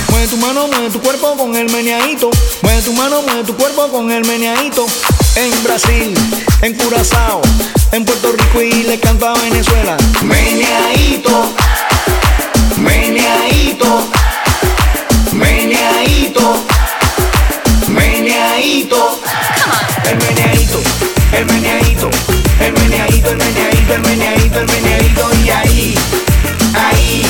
Mueve tu mano, mueve tu cuerpo con el meneadito. Mueve tu mano, mueve tu cuerpo con el meneadito. En Brasil, en Curazao, en Puerto Rico y le canto a Venezuela. Meneadito, meneadito, meneadito, meneadito. El meneadito, el meneadito, el meneadito, el meneadito, el meneadito, el meneadito y ahí, ahí,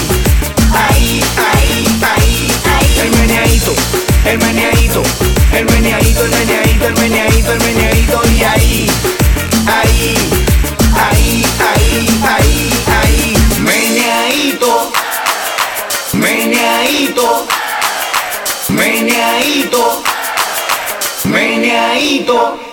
ahí, ahí, ahí, ahí. El meneadito, el meneadito, el meneadito, el meneadito, el meneadito, el meneadito y ahí, ahí, ahí, ahí, ahí, ahí. Meneadito, meneadito, meneadito, meneadito. Para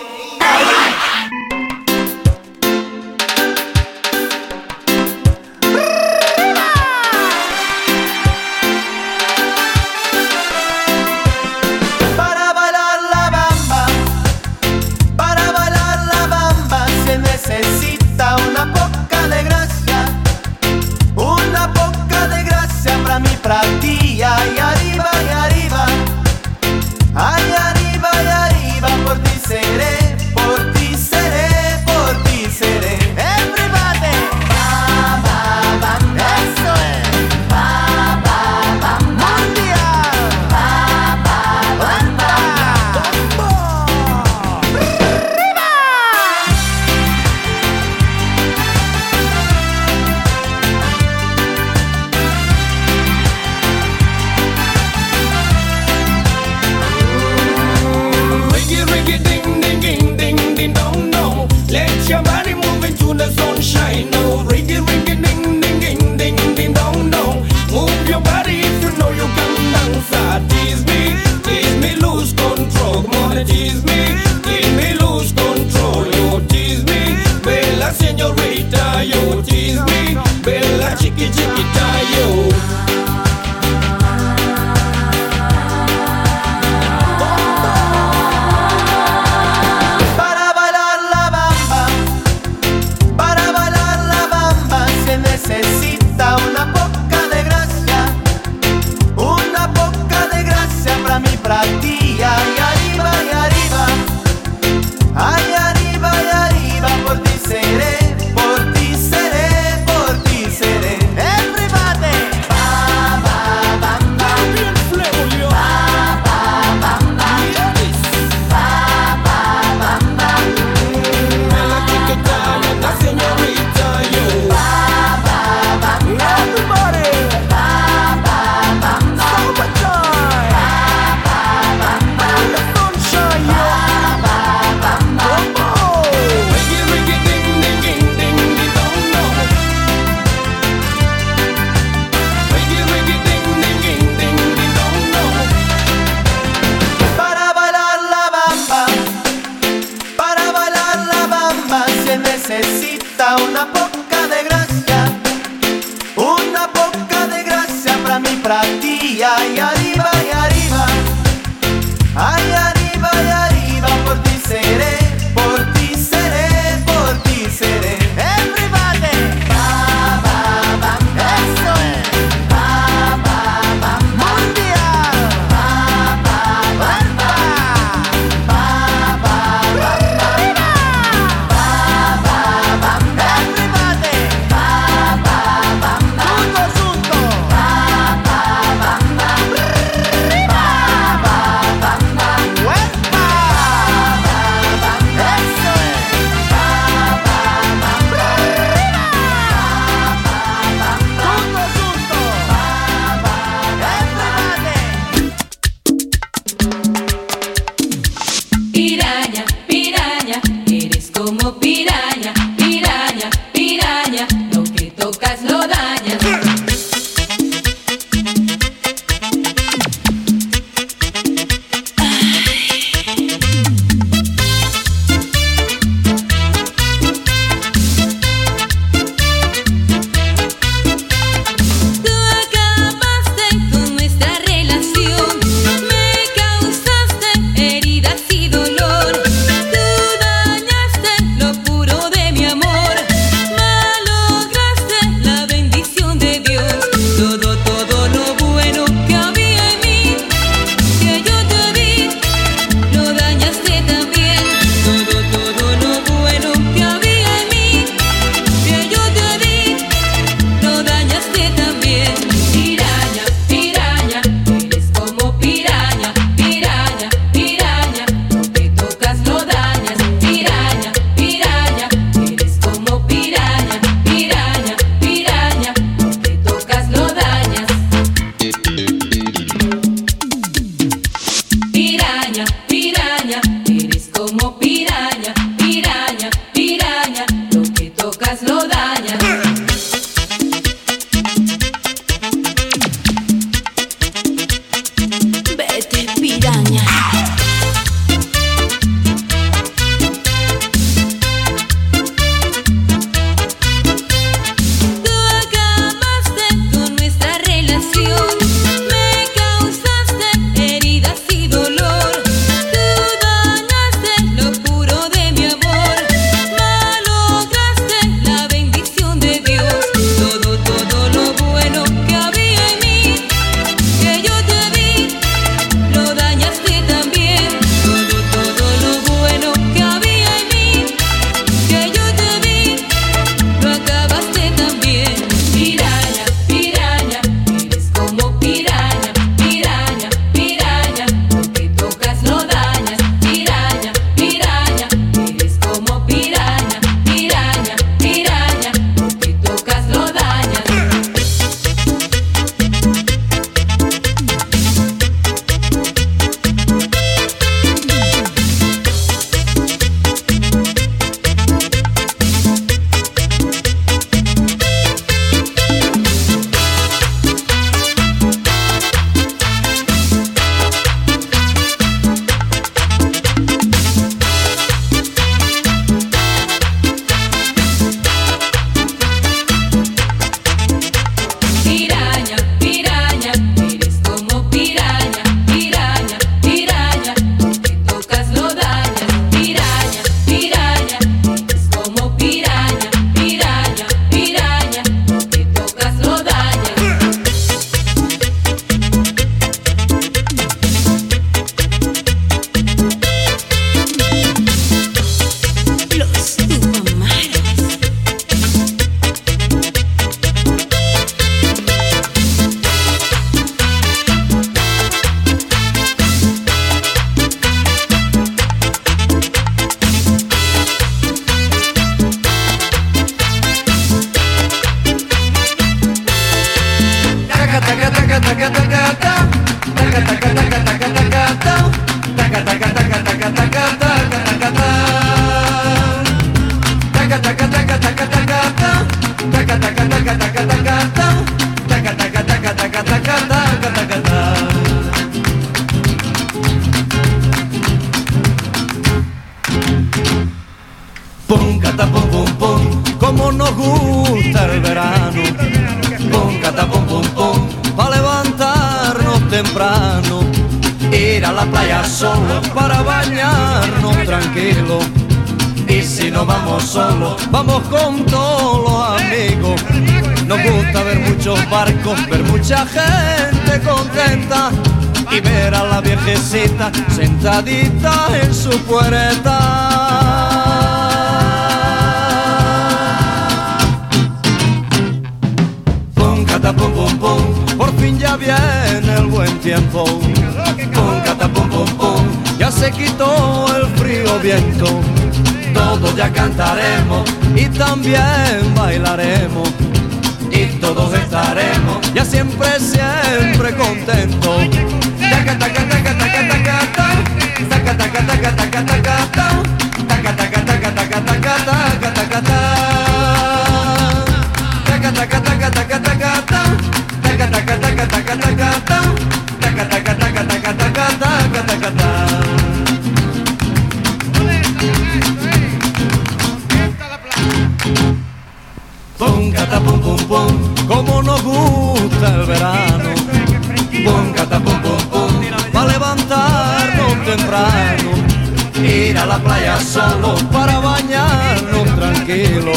ir a la playa solo para bañarnos tranquilo.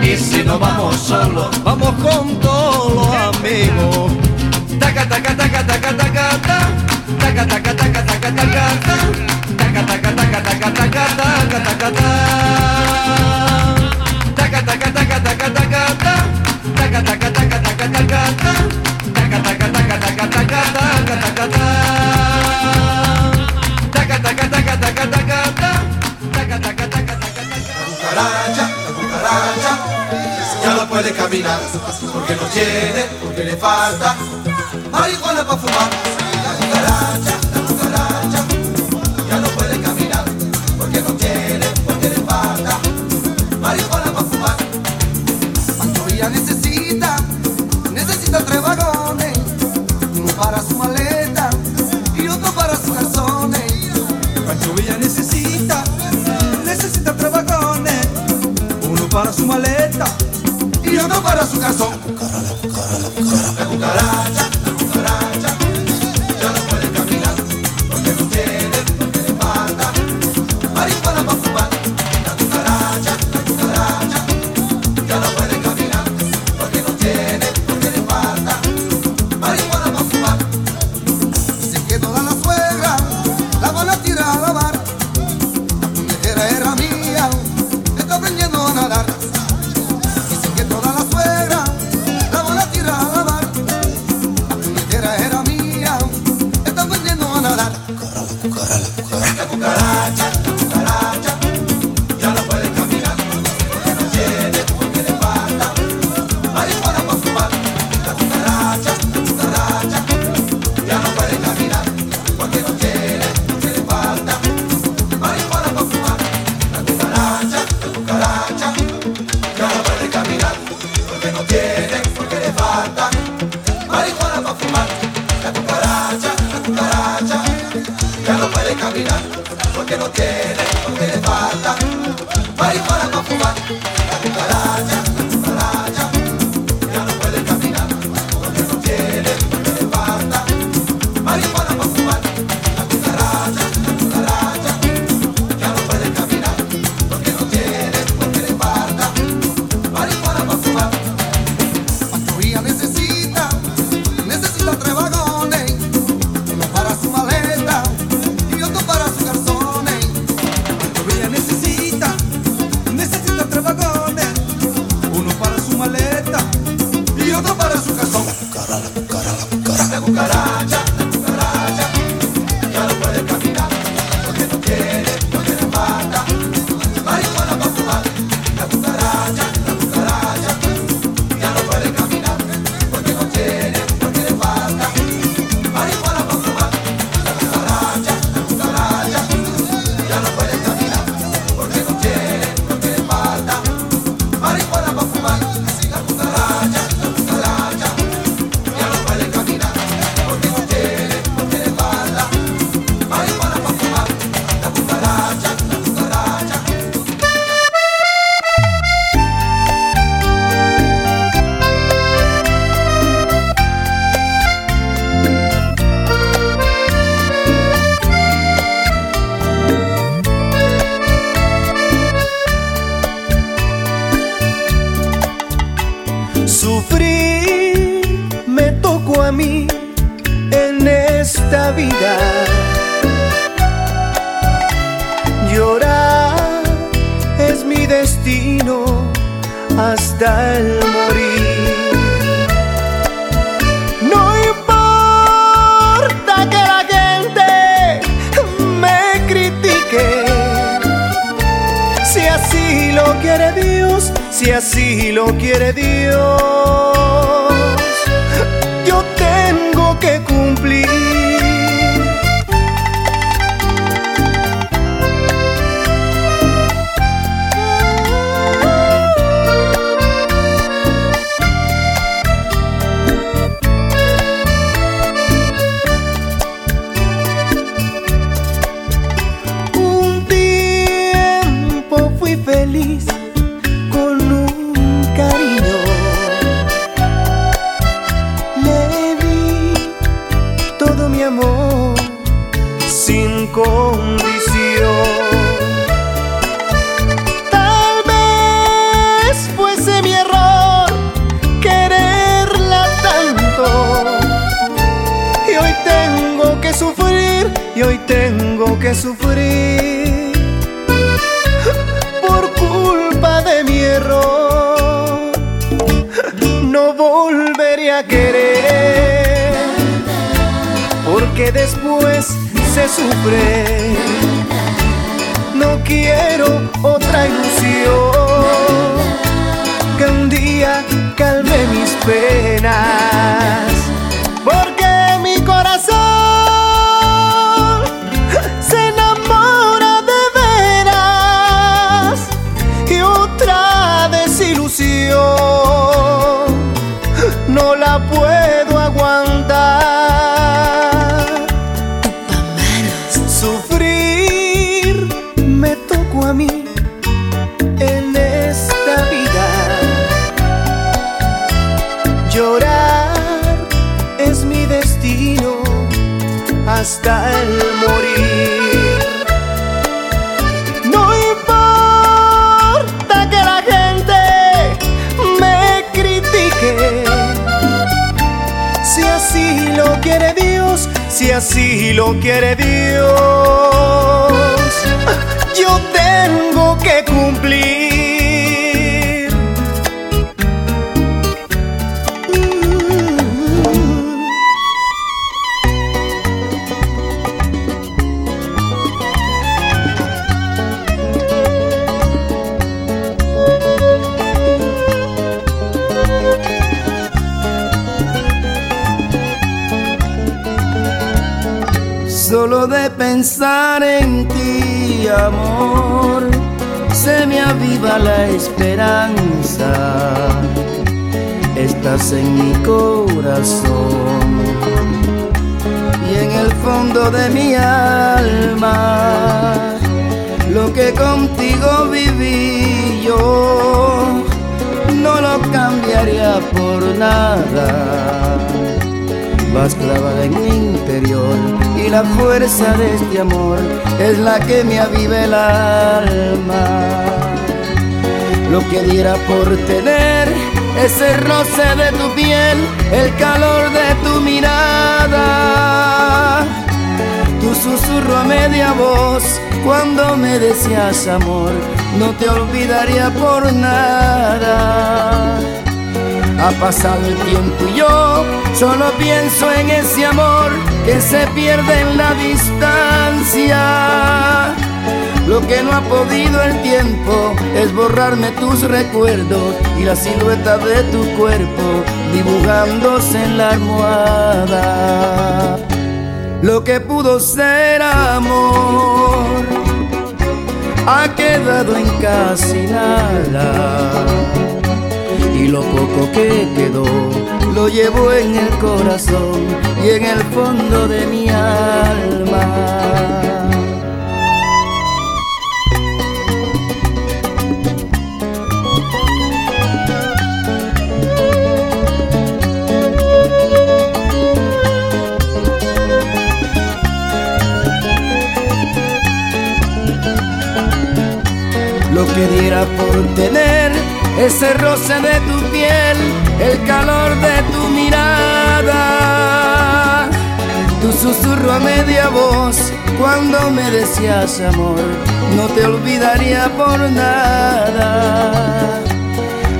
Y si no vamos solo, vamos con todos los amigos. Taca, taca, taca, taca, taca, taca, taca, taca, taca, taca, taca, taca, taca, taca, taca, taca, taca, taca, taca, taca, caminar, porque no tiene, porque le falta marihuana para fumar, la cucaracha. Lo que diera por tener ese roce de tu piel, el calor de tu mirada, tu susurro a media voz cuando me decías amor, no te olvidaría por nada. Ha pasado el tiempo y yo solo pienso en ese amor que se pierde en la distancia lo que no ha podido el tiempo es borrarme tus recuerdos y la silueta de tu cuerpo dibujándose en la almohada. Lo que pudo ser amor ha quedado en casi nada. Y lo poco que quedó lo llevo en el corazón y en el fondo de mi alma. que diera por tener ese roce de tu piel, el calor de tu mirada, tu susurro a media voz cuando me decías amor, no te olvidaría por nada.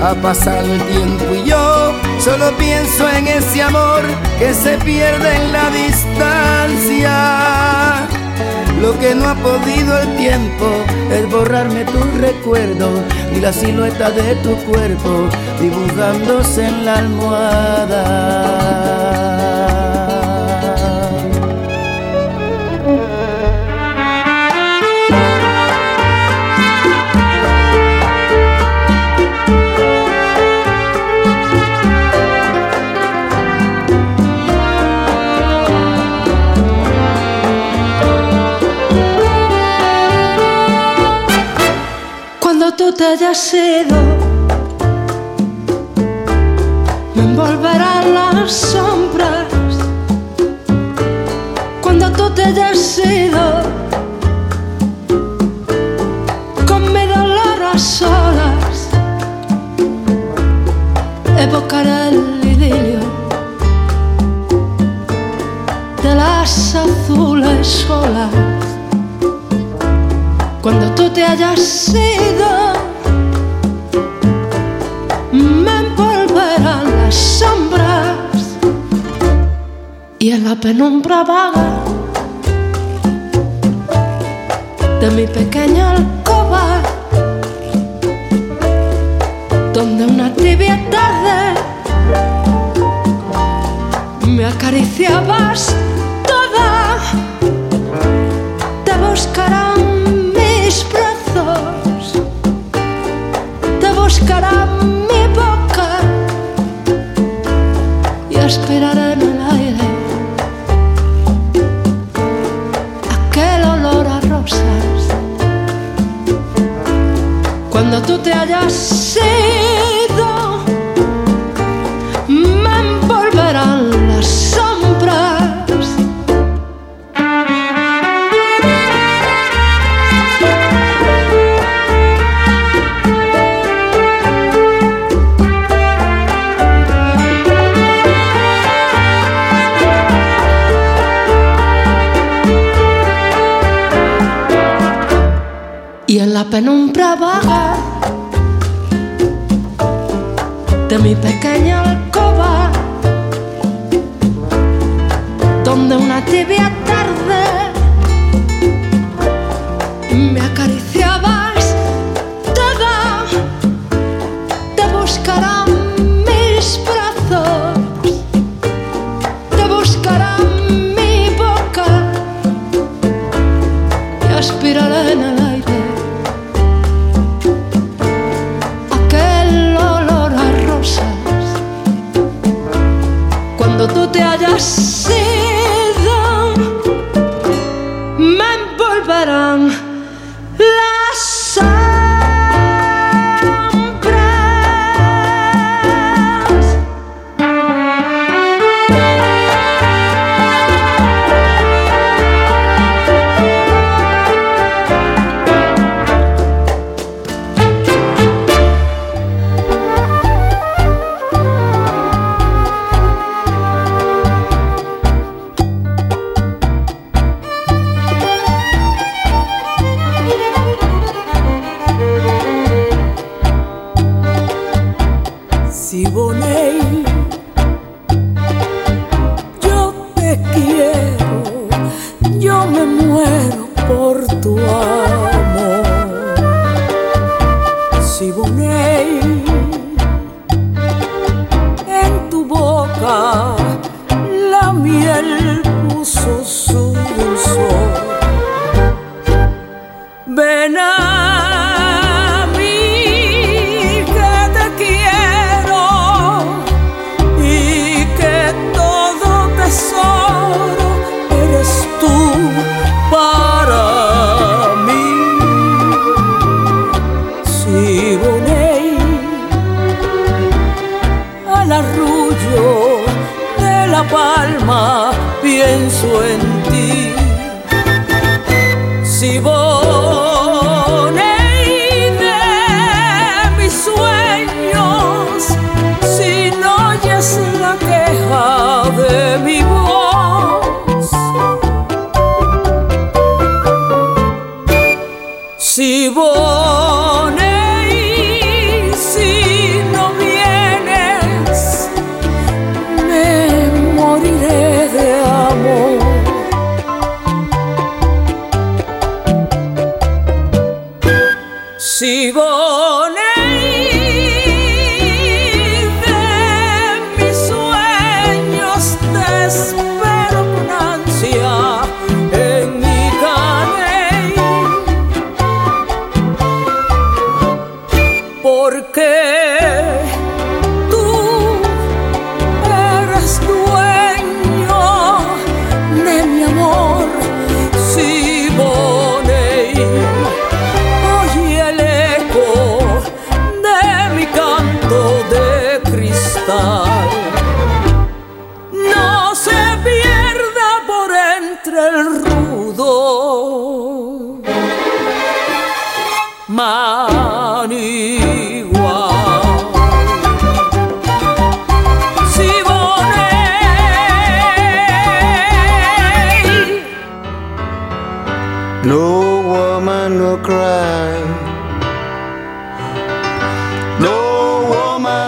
Ha pasado el tiempo y yo solo pienso en ese amor que se pierde en la distancia lo que no ha podido el tiempo es borrarme tus recuerdos y la silueta de tu cuerpo dibujándose en la almohada. Hayas ido, me envolverán las sombras. Cuando tú te hayas ido, con mi dolor a solas, evocaré el idilio de las azules olas. Cuando tú te hayas ido, la penumbra vaga de mi pequeña alcoba, donde una tibia tarde me acariciabas toda, te buscarán mis brazos, te buscará mi boca y aspiraré tú te hayas ido, me envolverán las sombras. y en la penumbra vaga de mi pequeña alcoba, donde una tibia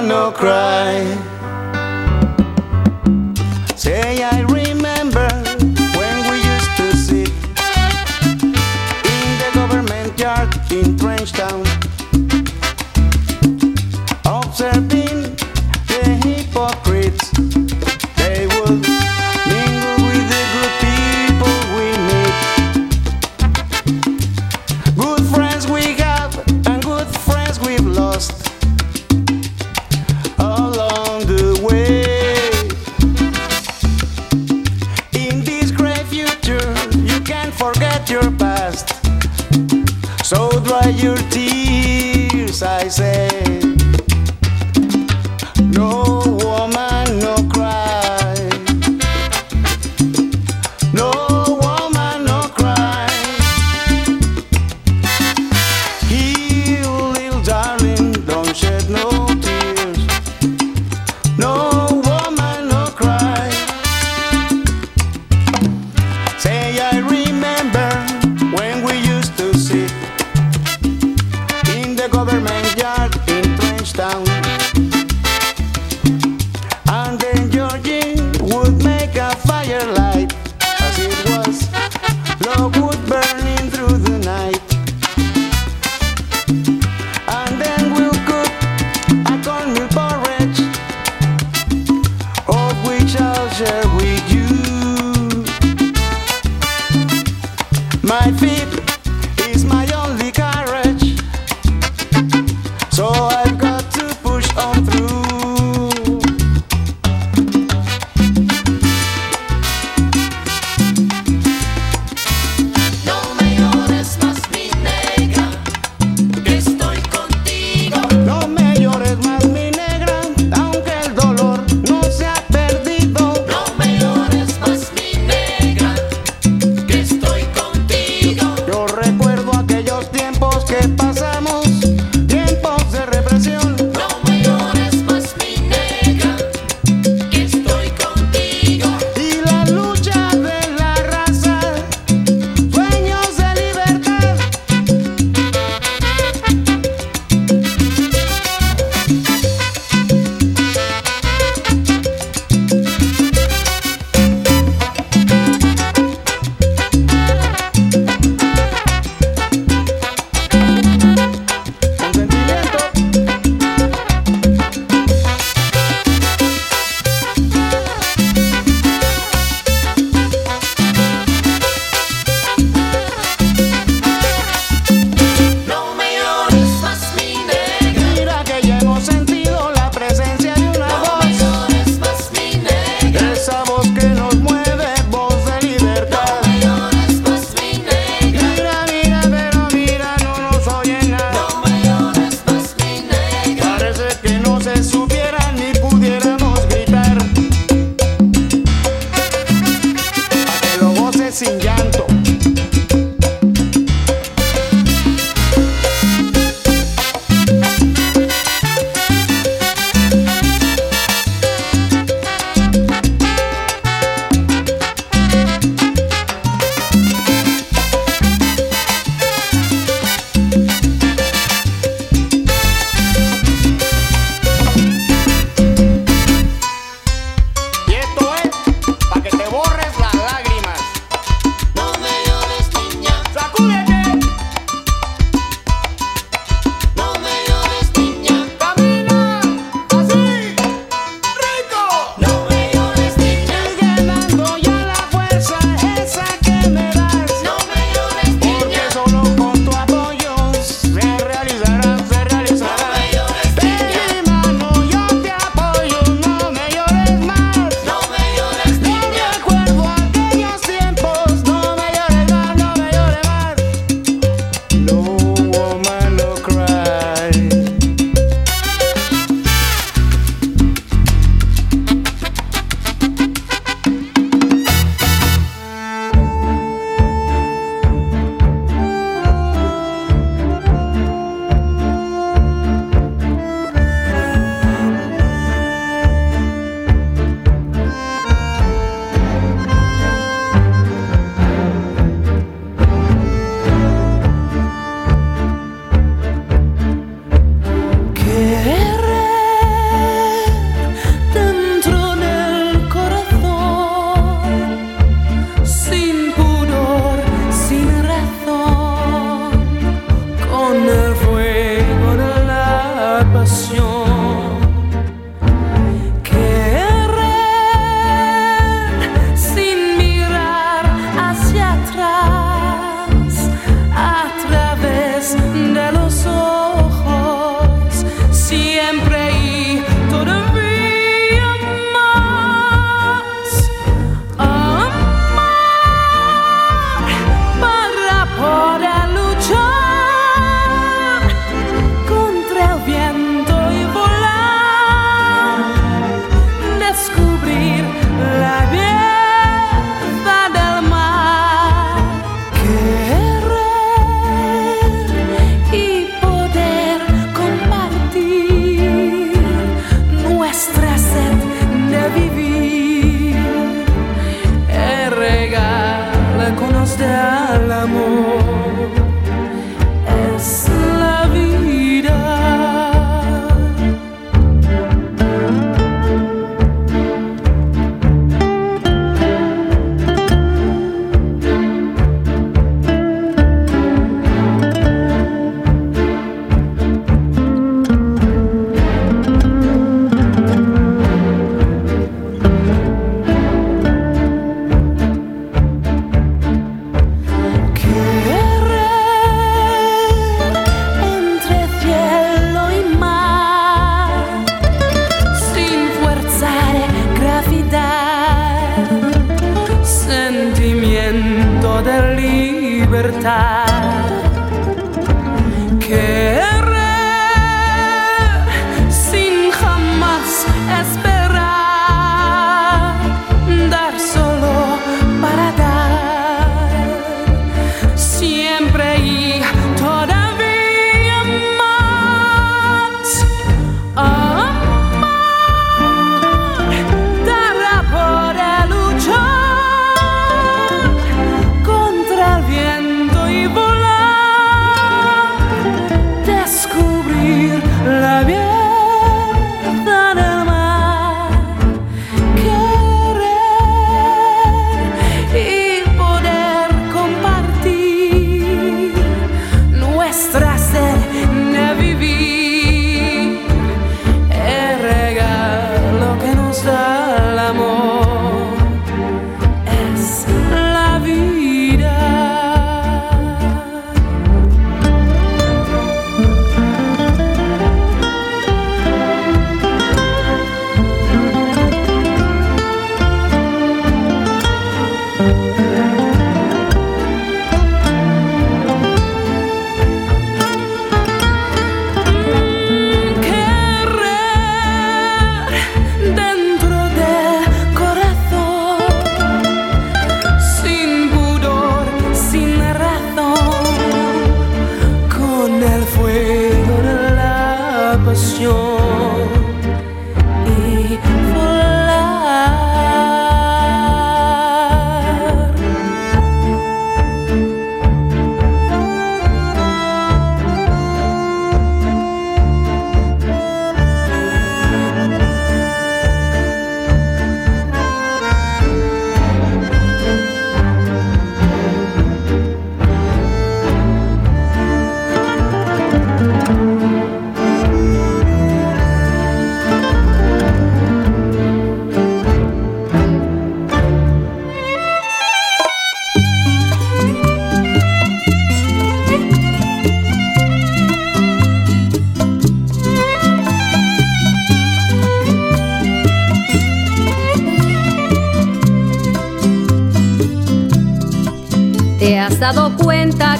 no cry.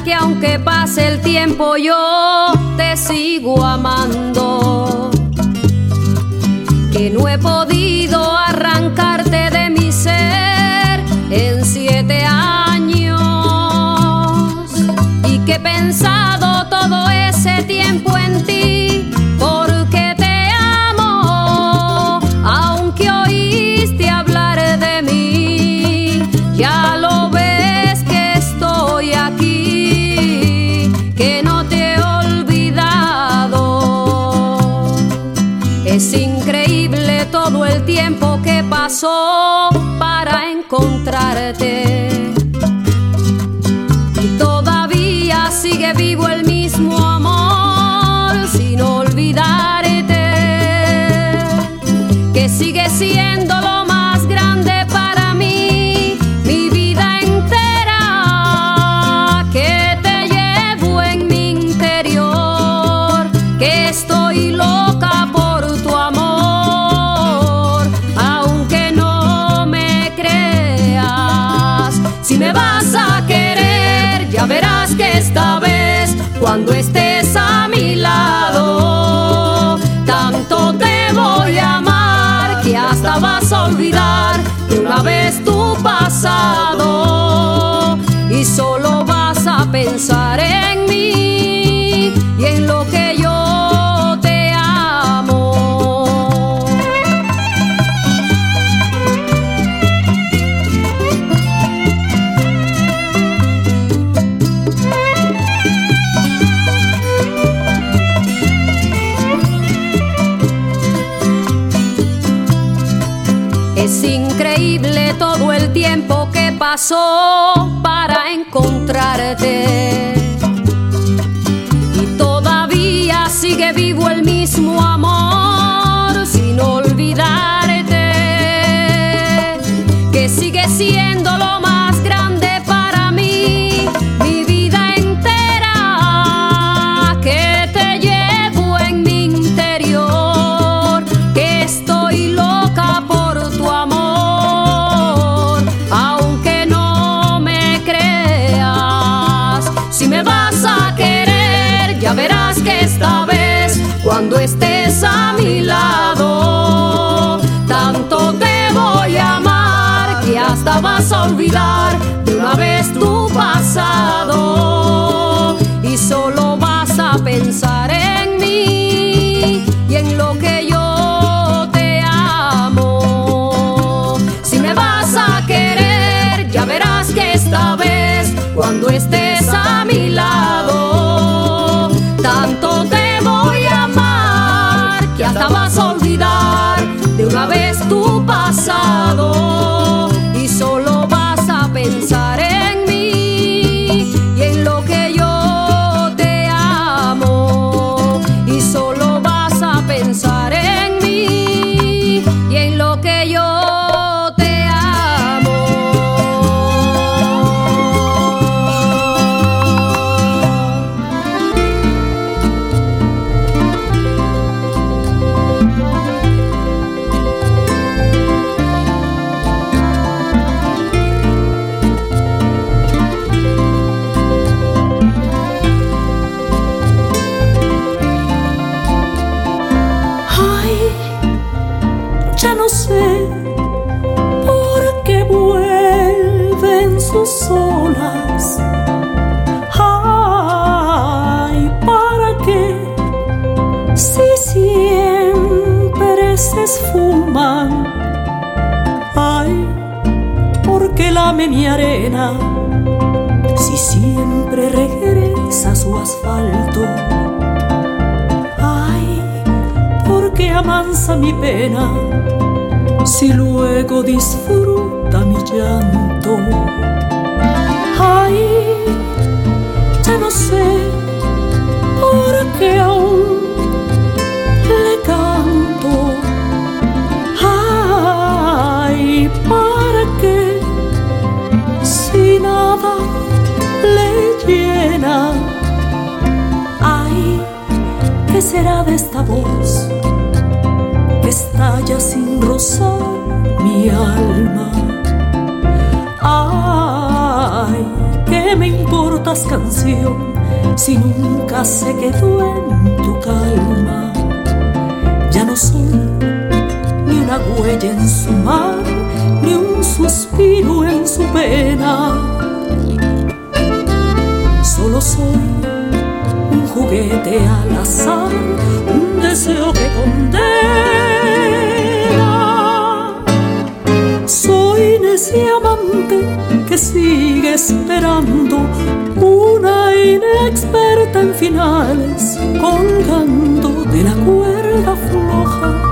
que aunque pase el tiempo yo te sigo amando. para encontrarte. Y todavía sigue vivo el mismo amor sin olvidar. Pasó para encontrarte. Y todavía sigue vivo el mismo amor sin olvidarte. Que sigue siendo olvidar ¿por qué mi arena? Si siempre regresa su asfalto. Ay, porque amansa mi pena si luego disfruta mi llanto. Ay, ya no sé por qué voz que estalla sin rozar mi alma? Ay, ¿qué me importas canción si nunca se quedó en tu calma? Ya no soy ni una huella en su mar, ni un suspiro en su pena. Solo soy juguete al azar, un deseo que condena. Soy necia amante que sigue esperando una inexperta en finales, colgando de la cuerda floja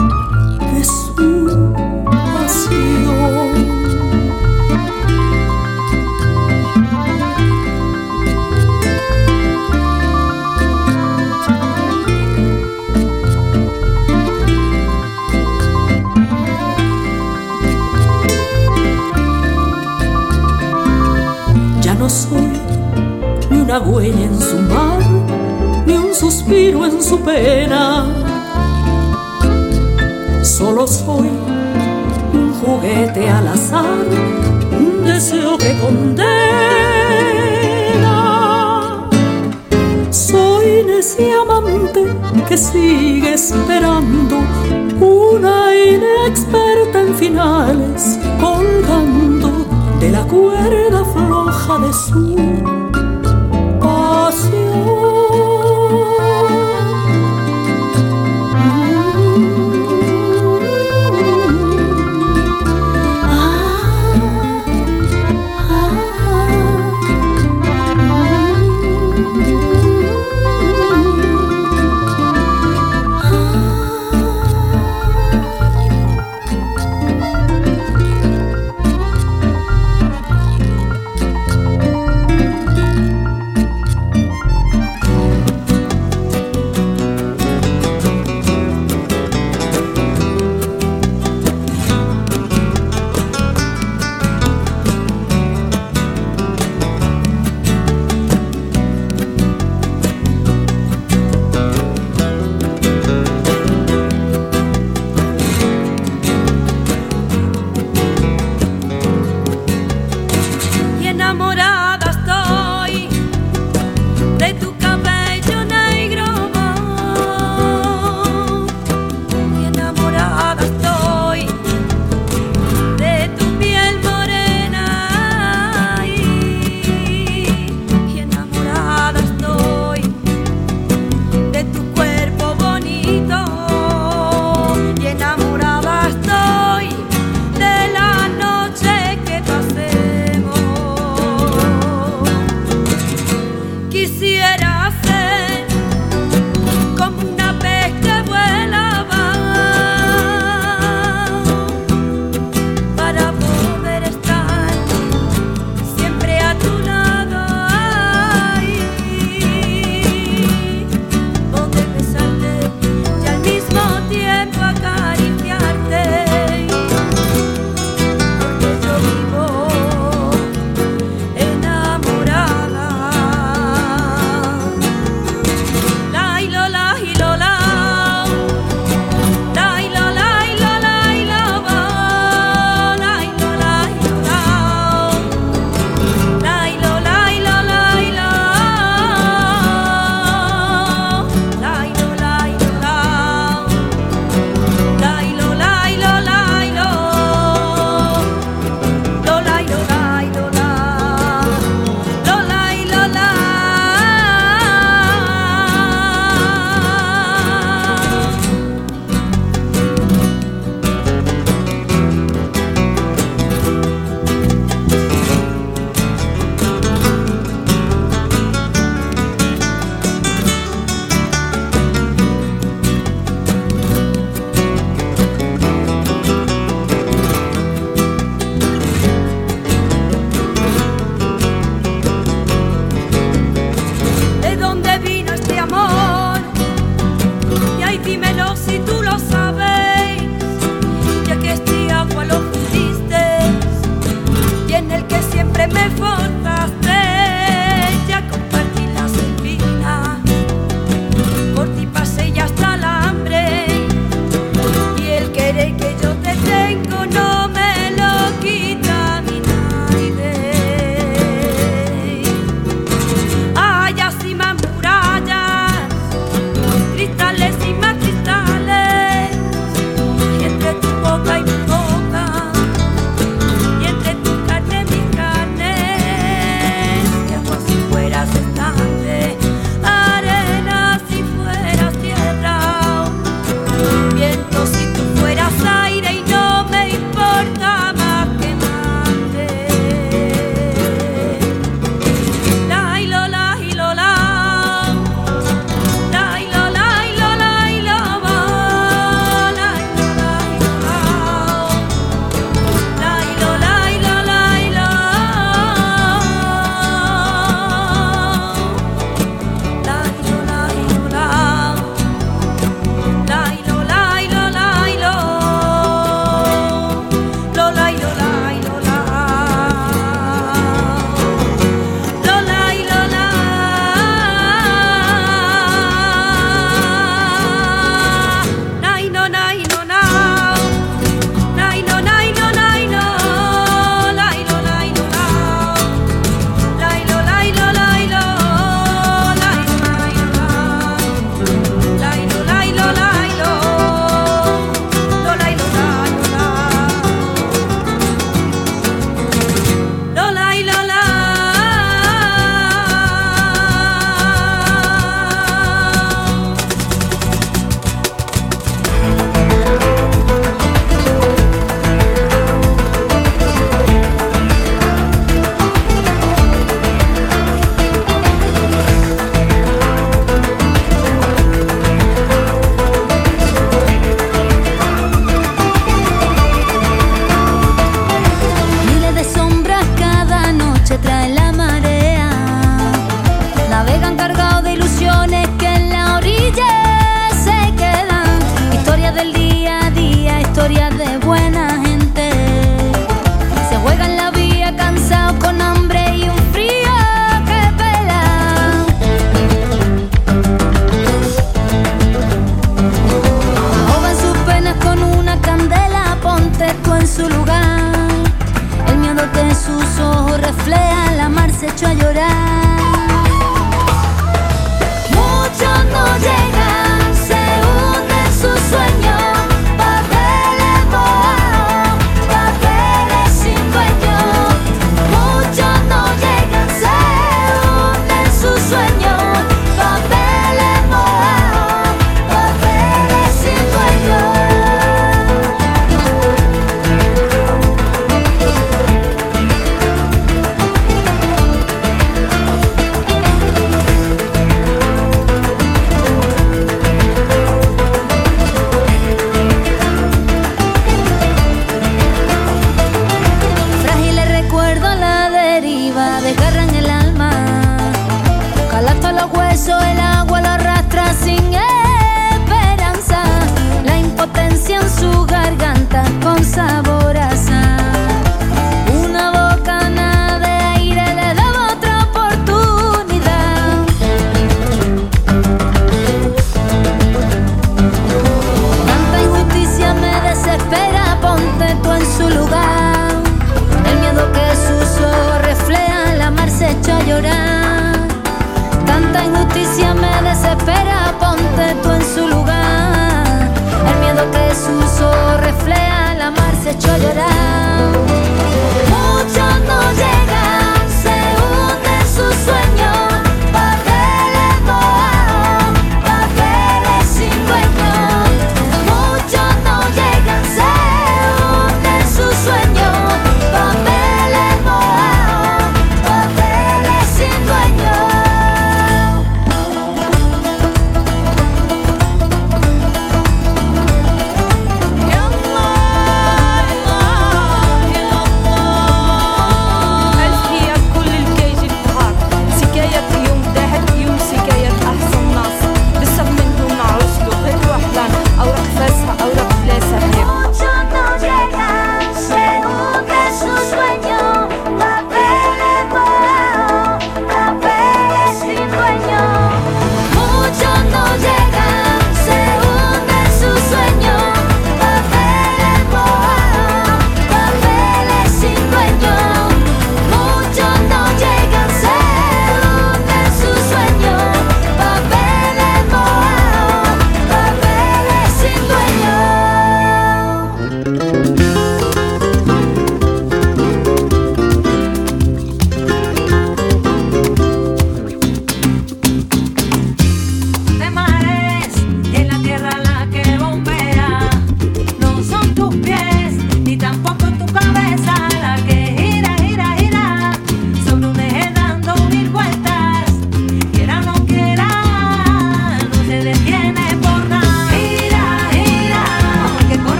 huella en su mar, ni un suspiro en su pena. Solo soy un juguete al azar, un deseo que condena. Soy necia amante que sigue esperando una inexperta en finales, colgando la cuerda floja de su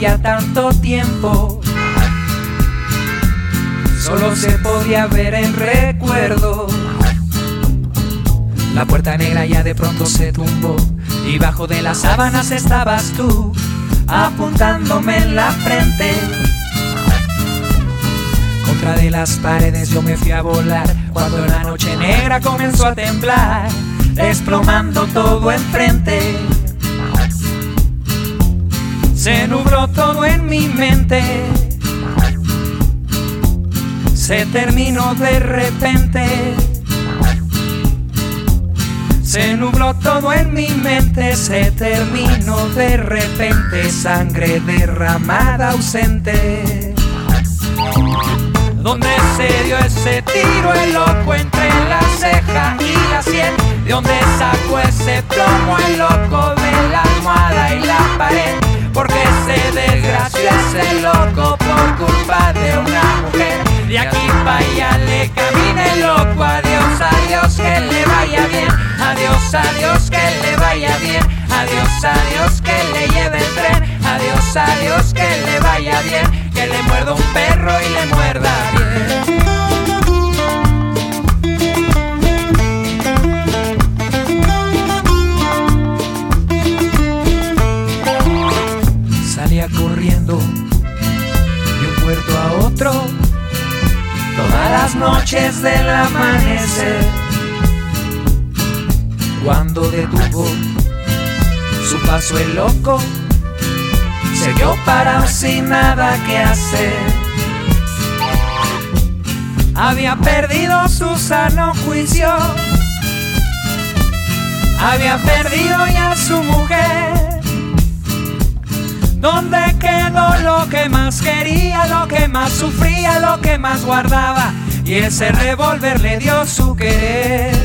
ya tanto tiempo, solo se podía ver en recuerdo. La puerta negra ya de pronto se tumbó y bajo de las sábanas estabas tú, apuntándome en la frente. Contra de las paredes yo me fui a volar cuando la noche negra comenzó a temblar, desplomando todo enfrente. Se nubló todo en mi mente. Se terminó de repente. Se nubló todo en mi mente, se terminó de repente, sangre derramada ausente. Donde se dio ese tiro el loco entre la ceja y la sien, de donde sacó ese plomo el loco de la almohada y la pared, porque se desgració ese loco por culpa de una mujer. De aquí para allá le camina el loco, adiós, adiós, que le vaya bien, adiós, adiós, que le vaya bien, adiós, adiós, que le lleve el tren, adiós, adiós, que le vaya bien, que le muerda un perro y le muerda bien. A otro todas las noches del amanecer. Cuando detuvo su paso el loco, se quedó parado sin nada que hacer. Había perdido su sano juicio, había perdido ya su mujer. ¿Dónde quedó lo que más quería, lo que más sufría, lo que más guardaba? Y ese revólver le dio su querer.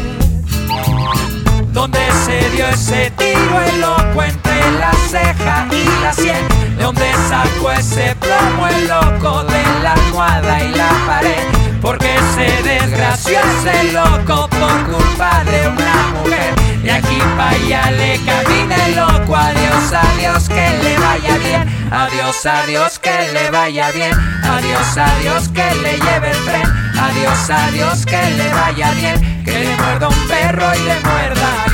¿Dónde se dio ese tiro el loco entre la ceja y la sien? ¿De dónde sacó ese plomo el loco de la almohada y la pared? Porque se desgració ese loco por culpa de una mujer. De aquí para allá le camina el loco. Adiós, adiós, que le vaya bien. Adiós, adiós, que le vaya bien. Adiós, adiós, que le lleve el tren. Adiós, adiós, que le vaya bien. Que le muerda un perro y le muerda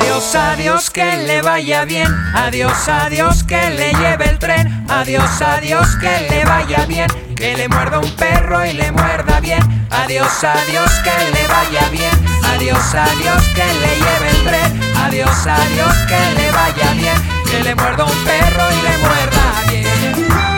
Adiós, adiós, que le vaya bien. Adiós, adiós, que le lleve el tren. Adiós, adiós, que le vaya bien. Que le muerda un perro y le muerda bien. Adiós, adiós, que le vaya bien. Adiós, adiós, que le lleve el tren. Adiós, adiós, que le vaya bien. Que le muerda un perro y le muerda bien.